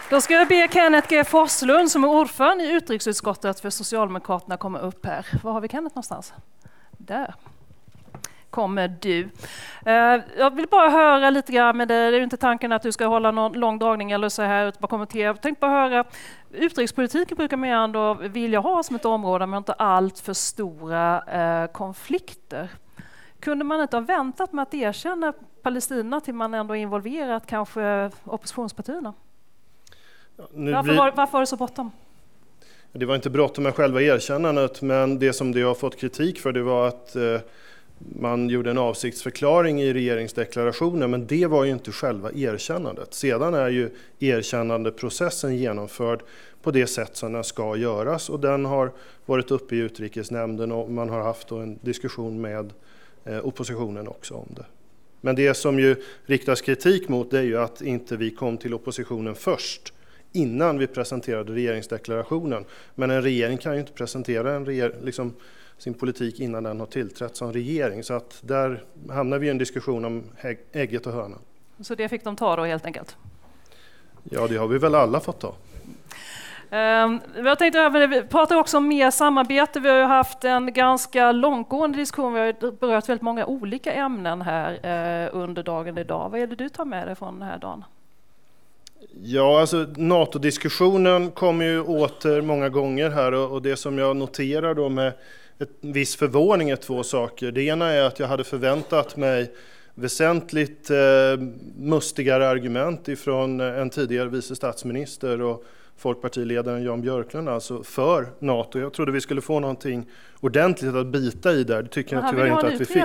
[SPEAKER 1] Då ska jag be Kenneth G Forslund som är ordförande i utrikesutskottet för Socialdemokraterna komma upp här. Var har vi Kenneth någonstans? Där kommer du. Eh, jag vill bara höra lite grann med dig, det är inte tanken att du ska hålla någon lång dragning eller så här, utan bara kommentera. Jag tänkte bara höra, utrikespolitiken brukar man ändå vilja ha som ett område med inte allt för stora eh, konflikter. Kunde man inte ha väntat med att erkänna Palestina till man ändå involverat kanske oppositionspartierna? varför, blir... var, varför var det så bråttom?
[SPEAKER 9] Det var inte bråttom med själva erkännandet, men det som det har fått kritik för det var att eh, man gjorde en avsiktsförklaring i regeringsdeklarationen, men det var ju inte själva erkännandet. Sedan är ju erkännandeprocessen genomförd på det sätt som den ska göras och den har varit uppe i utrikesnämnden och man har haft en diskussion med eh, oppositionen också om det. Men det som ju riktas kritik mot det är ju att inte vi kom till oppositionen först innan vi presenterade regeringsdeklarationen. Men en regering kan ju inte presentera en regering, liksom, sin politik innan den har tillträtt som regering. Så att där hamnar vi i en diskussion om ägget och hönan.
[SPEAKER 1] Så det fick de ta då helt enkelt?
[SPEAKER 9] Ja, det har vi väl alla fått ta.
[SPEAKER 1] Um, jag tänkte, vi pratar också om mer samarbete. Vi har ju haft en ganska långtgående diskussion. Vi har berört väldigt många olika ämnen här uh, under dagen idag. Vad är det du tar med dig från den här dagen?
[SPEAKER 9] Ja, alltså NATO-diskussionen kommer ju åter många gånger här och, och det som jag noterar då med ett viss förvåning är två saker. Det ena är att jag hade förväntat mig väsentligt eh, mustigare argument ifrån en tidigare vice statsminister och folkpartiledaren Jan Björklund alltså för NATO. Jag trodde vi skulle få någonting ordentligt att bita i där. Det tycker jag tyvärr inte att vi fick.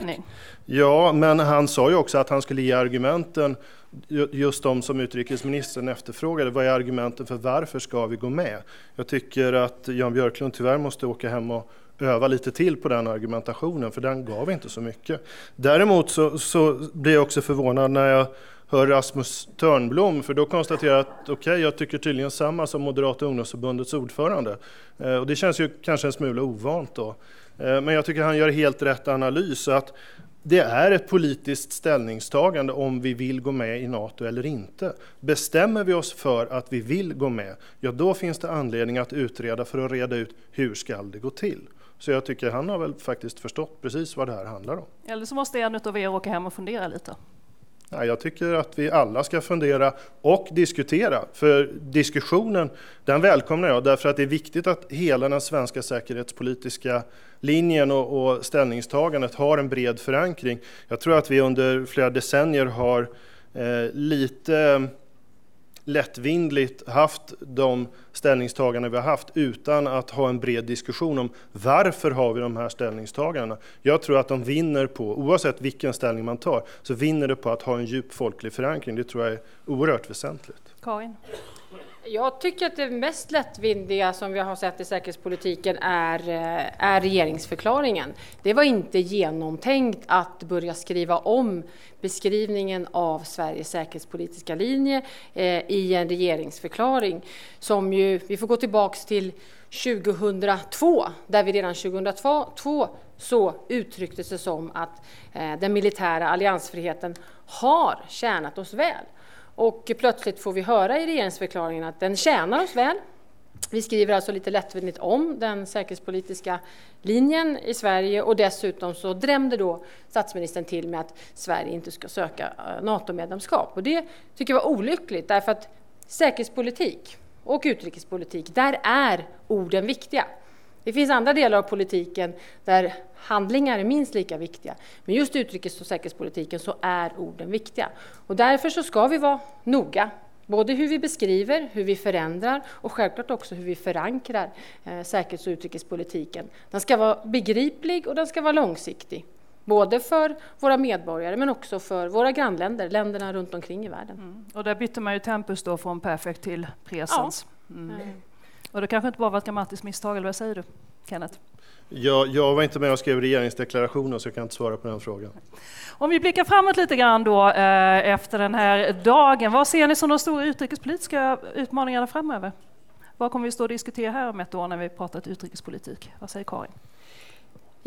[SPEAKER 9] Ja, men han sa ju också att han skulle ge argumenten, just de som utrikesministern efterfrågade. Vad är argumenten för varför ska vi gå med? Jag tycker att Jan Björklund tyvärr måste åka hem och öva lite till på den argumentationen, för den gav inte så mycket. Däremot så, så blir jag också förvånad när jag hör Rasmus Törnblom, för då konstaterar jag att okej, okay, jag tycker tydligen samma som Moderata ungdomsförbundets ordförande. Eh, och det känns ju kanske en smula ovant då. Eh, men jag tycker han gör helt rätt analys. Att det är ett politiskt ställningstagande om vi vill gå med i Nato eller inte. Bestämmer vi oss för att vi vill gå med, ja då finns det anledning att utreda för att reda ut hur ska det gå till. Så jag tycker han har väl faktiskt förstått precis vad det här handlar om.
[SPEAKER 1] Eller så måste en av er åka hem och fundera lite.
[SPEAKER 9] Jag tycker att vi alla ska fundera och diskutera. För diskussionen, den välkomnar jag därför att det är viktigt att hela den svenska säkerhetspolitiska linjen och, och ställningstagandet har en bred förankring. Jag tror att vi under flera decennier har eh, lite lättvindligt haft de ställningstaganden vi har haft utan att ha en bred diskussion om varför har vi de här ställningstagandena. Jag tror att de vinner på, oavsett vilken ställning man tar, så vinner det på att ha en djup folklig förankring. Det tror jag är oerhört väsentligt.
[SPEAKER 1] Karin?
[SPEAKER 8] Jag tycker att det mest lättvindiga som vi har sett i säkerhetspolitiken är, eh, är regeringsförklaringen. Det var inte genomtänkt att börja skriva om beskrivningen av Sveriges säkerhetspolitiska linje eh, i en regeringsförklaring som ju, vi får gå tillbaks till 2002 där vi redan 2002 så uttrycktes det som att eh, den militära alliansfriheten har tjänat oss väl. Och plötsligt får vi höra i regeringsförklaringen att den tjänar oss väl. Vi skriver alltså lite lättvindigt om den säkerhetspolitiska linjen i Sverige och dessutom så drämde då statsministern till med att Sverige inte ska söka eh, NATO-medlemskap. Och det tycker jag var olyckligt därför att säkerhetspolitik och utrikespolitik, där är orden viktiga. Det finns andra delar av politiken där handlingar är minst lika viktiga. Men just utrikes och säkerhetspolitiken så är orden viktiga. Och därför så ska vi vara noga Både hur vi beskriver, hur vi förändrar och självklart också hur vi förankrar eh, säkerhets och utrikespolitiken. Den ska vara begriplig och den ska vara långsiktig. Både för våra medborgare men också för våra grannländer, länderna runt omkring i världen. Mm.
[SPEAKER 1] Och där bytte man ju tempus då från perfect till presens. Ja. Mm. Och det kanske inte bara var ett grammatiskt misstag, eller vad säger du, Kenneth?
[SPEAKER 9] Jag, jag var inte med och skrev regeringsdeklarationen så jag kan inte svara på den frågan.
[SPEAKER 1] Om vi blickar framåt lite grann då eh, efter den här dagen, vad ser ni som de stora utrikespolitiska utmaningarna framöver? Vad kommer vi stå och diskutera här om ett år när vi pratat utrikespolitik? Vad säger Karin?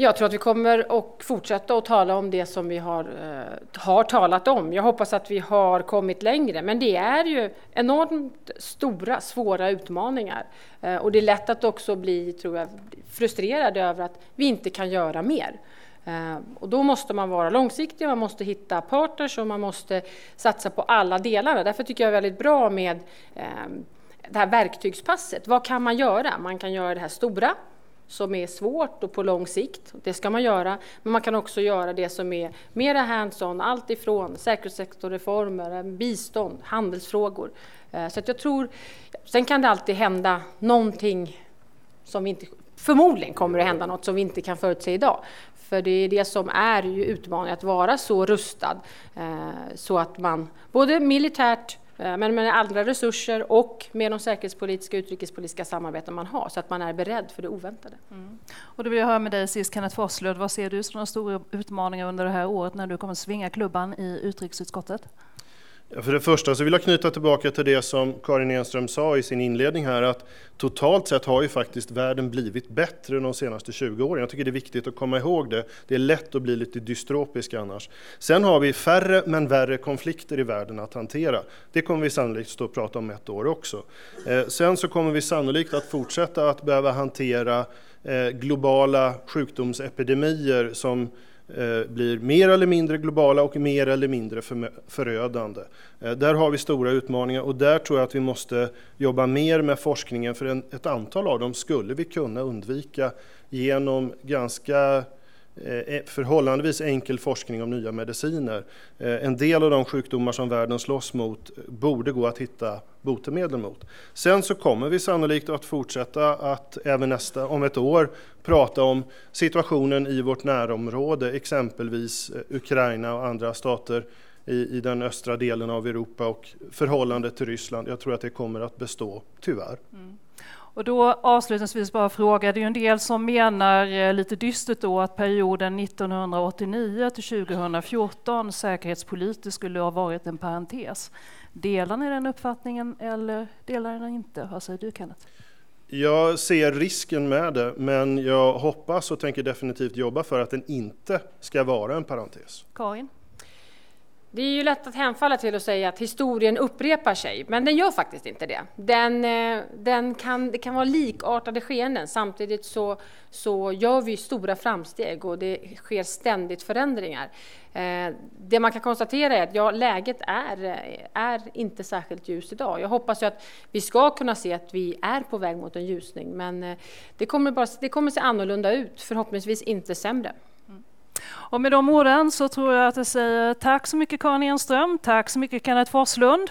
[SPEAKER 8] Jag tror att vi kommer att fortsätta att tala om det som vi har, eh, har talat om. Jag hoppas att vi har kommit längre, men det är ju enormt stora, svåra utmaningar. Eh, och det är lätt att också bli, tror jag, frustrerad över att vi inte kan göra mer. Eh, och då måste man vara långsiktig, man måste hitta partners och man måste satsa på alla delarna. Därför tycker jag det är väldigt bra med eh, det här verktygspasset. Vad kan man göra? Man kan göra det här stora, som är svårt och på lång sikt. Det ska man göra. Men man kan också göra det som är mera hands-on, allt ifrån säkerhetssektorreformer, bistånd, handelsfrågor. Eh, så att jag tror, sen kan det alltid hända någonting som vi inte, förmodligen kommer det hända något som vi inte kan förutse idag. För det är det som är ju utmaningen, att vara så rustad eh, så att man både militärt Eh, men med andra resurser och med de säkerhetspolitiska och utrikespolitiska samarbeten man har så att man är beredd för det oväntade. Mm.
[SPEAKER 1] Och då vill jag höra med dig sist, Kenneth Forslund, vad ser du som de stora utmaningar under det här året när du kommer svinga klubban i utrikesutskottet?
[SPEAKER 9] För det första så vill jag knyta tillbaka till det som Karin Enström sa i sin inledning här att totalt sett har ju faktiskt världen blivit bättre de senaste 20 åren. Jag tycker det är viktigt att komma ihåg det. Det är lätt att bli lite dystropisk annars. Sen har vi färre men värre konflikter i världen att hantera. Det kommer vi sannolikt stå och prata om ett år också. Eh, sen så kommer vi sannolikt att fortsätta att behöva hantera eh, globala sjukdomsepidemier som Eh, blir mer eller mindre globala och mer eller mindre förödande. Eh, där har vi stora utmaningar och där tror jag att vi måste jobba mer med forskningen för ett antal av dem skulle vi kunna undvika genom ganska Eh, eh, förhållandevis enkel forskning om nya mediciner. Eh, en del av de sjukdomar som världen slåss mot borde gå att hitta botemedel mot. Sen så kommer vi sannolikt att fortsätta att även nästa, om ett år prata om situationen i vårt närområde, exempelvis Ukraina och andra stater i, i den östra delen av Europa och förhållandet till Ryssland. Jag tror att det kommer att bestå, tyvärr. Mm.
[SPEAKER 1] Och då avslutningsvis bara fråga, det är ju en del som menar eh, lite dystert då att perioden 1989 till 2014 säkerhetspolitiskt skulle ha varit en parentes. Delar ni den uppfattningen eller delar ni den inte? Vad säger du Kenneth?
[SPEAKER 9] Jag ser risken med det, men jag hoppas och tänker definitivt jobba för att den inte ska vara en parentes.
[SPEAKER 1] Karin?
[SPEAKER 8] Det är ju lätt att hänfalla till att säga att historien upprepar sig, men den gör faktiskt inte det. Den, eh, den kan, det kan vara likartade skeenden, samtidigt så, så gör vi stora framsteg och det sker ständigt förändringar. Eh, det man kan konstatera är att ja, läget är, eh, är inte särskilt ljust idag. Jag hoppas ju att vi ska kunna se att vi är på väg mot en ljusning, men det kommer, bara, det kommer se annorlunda ut, förhoppningsvis inte sämre.
[SPEAKER 1] Och med de orden så tror jag att jag säger tack så mycket Karin Enström, tack så mycket Kenneth Forslund.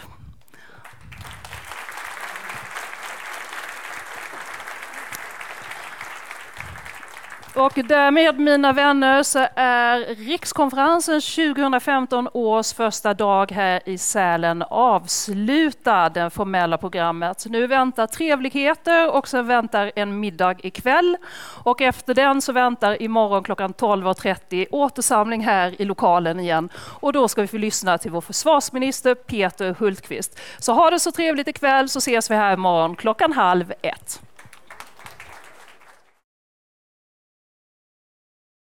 [SPEAKER 1] Och därmed mina vänner så är rikskonferensen 2015 års första dag här i Sälen avslutad, det formella programmet. Nu väntar trevligheter och sen väntar en middag ikväll. Och efter den så väntar imorgon klockan 12.30 återsamling här i lokalen igen. Och då ska vi få lyssna till vår försvarsminister Peter Hultqvist. Så ha det så trevligt ikväll så ses vi här imorgon klockan halv ett.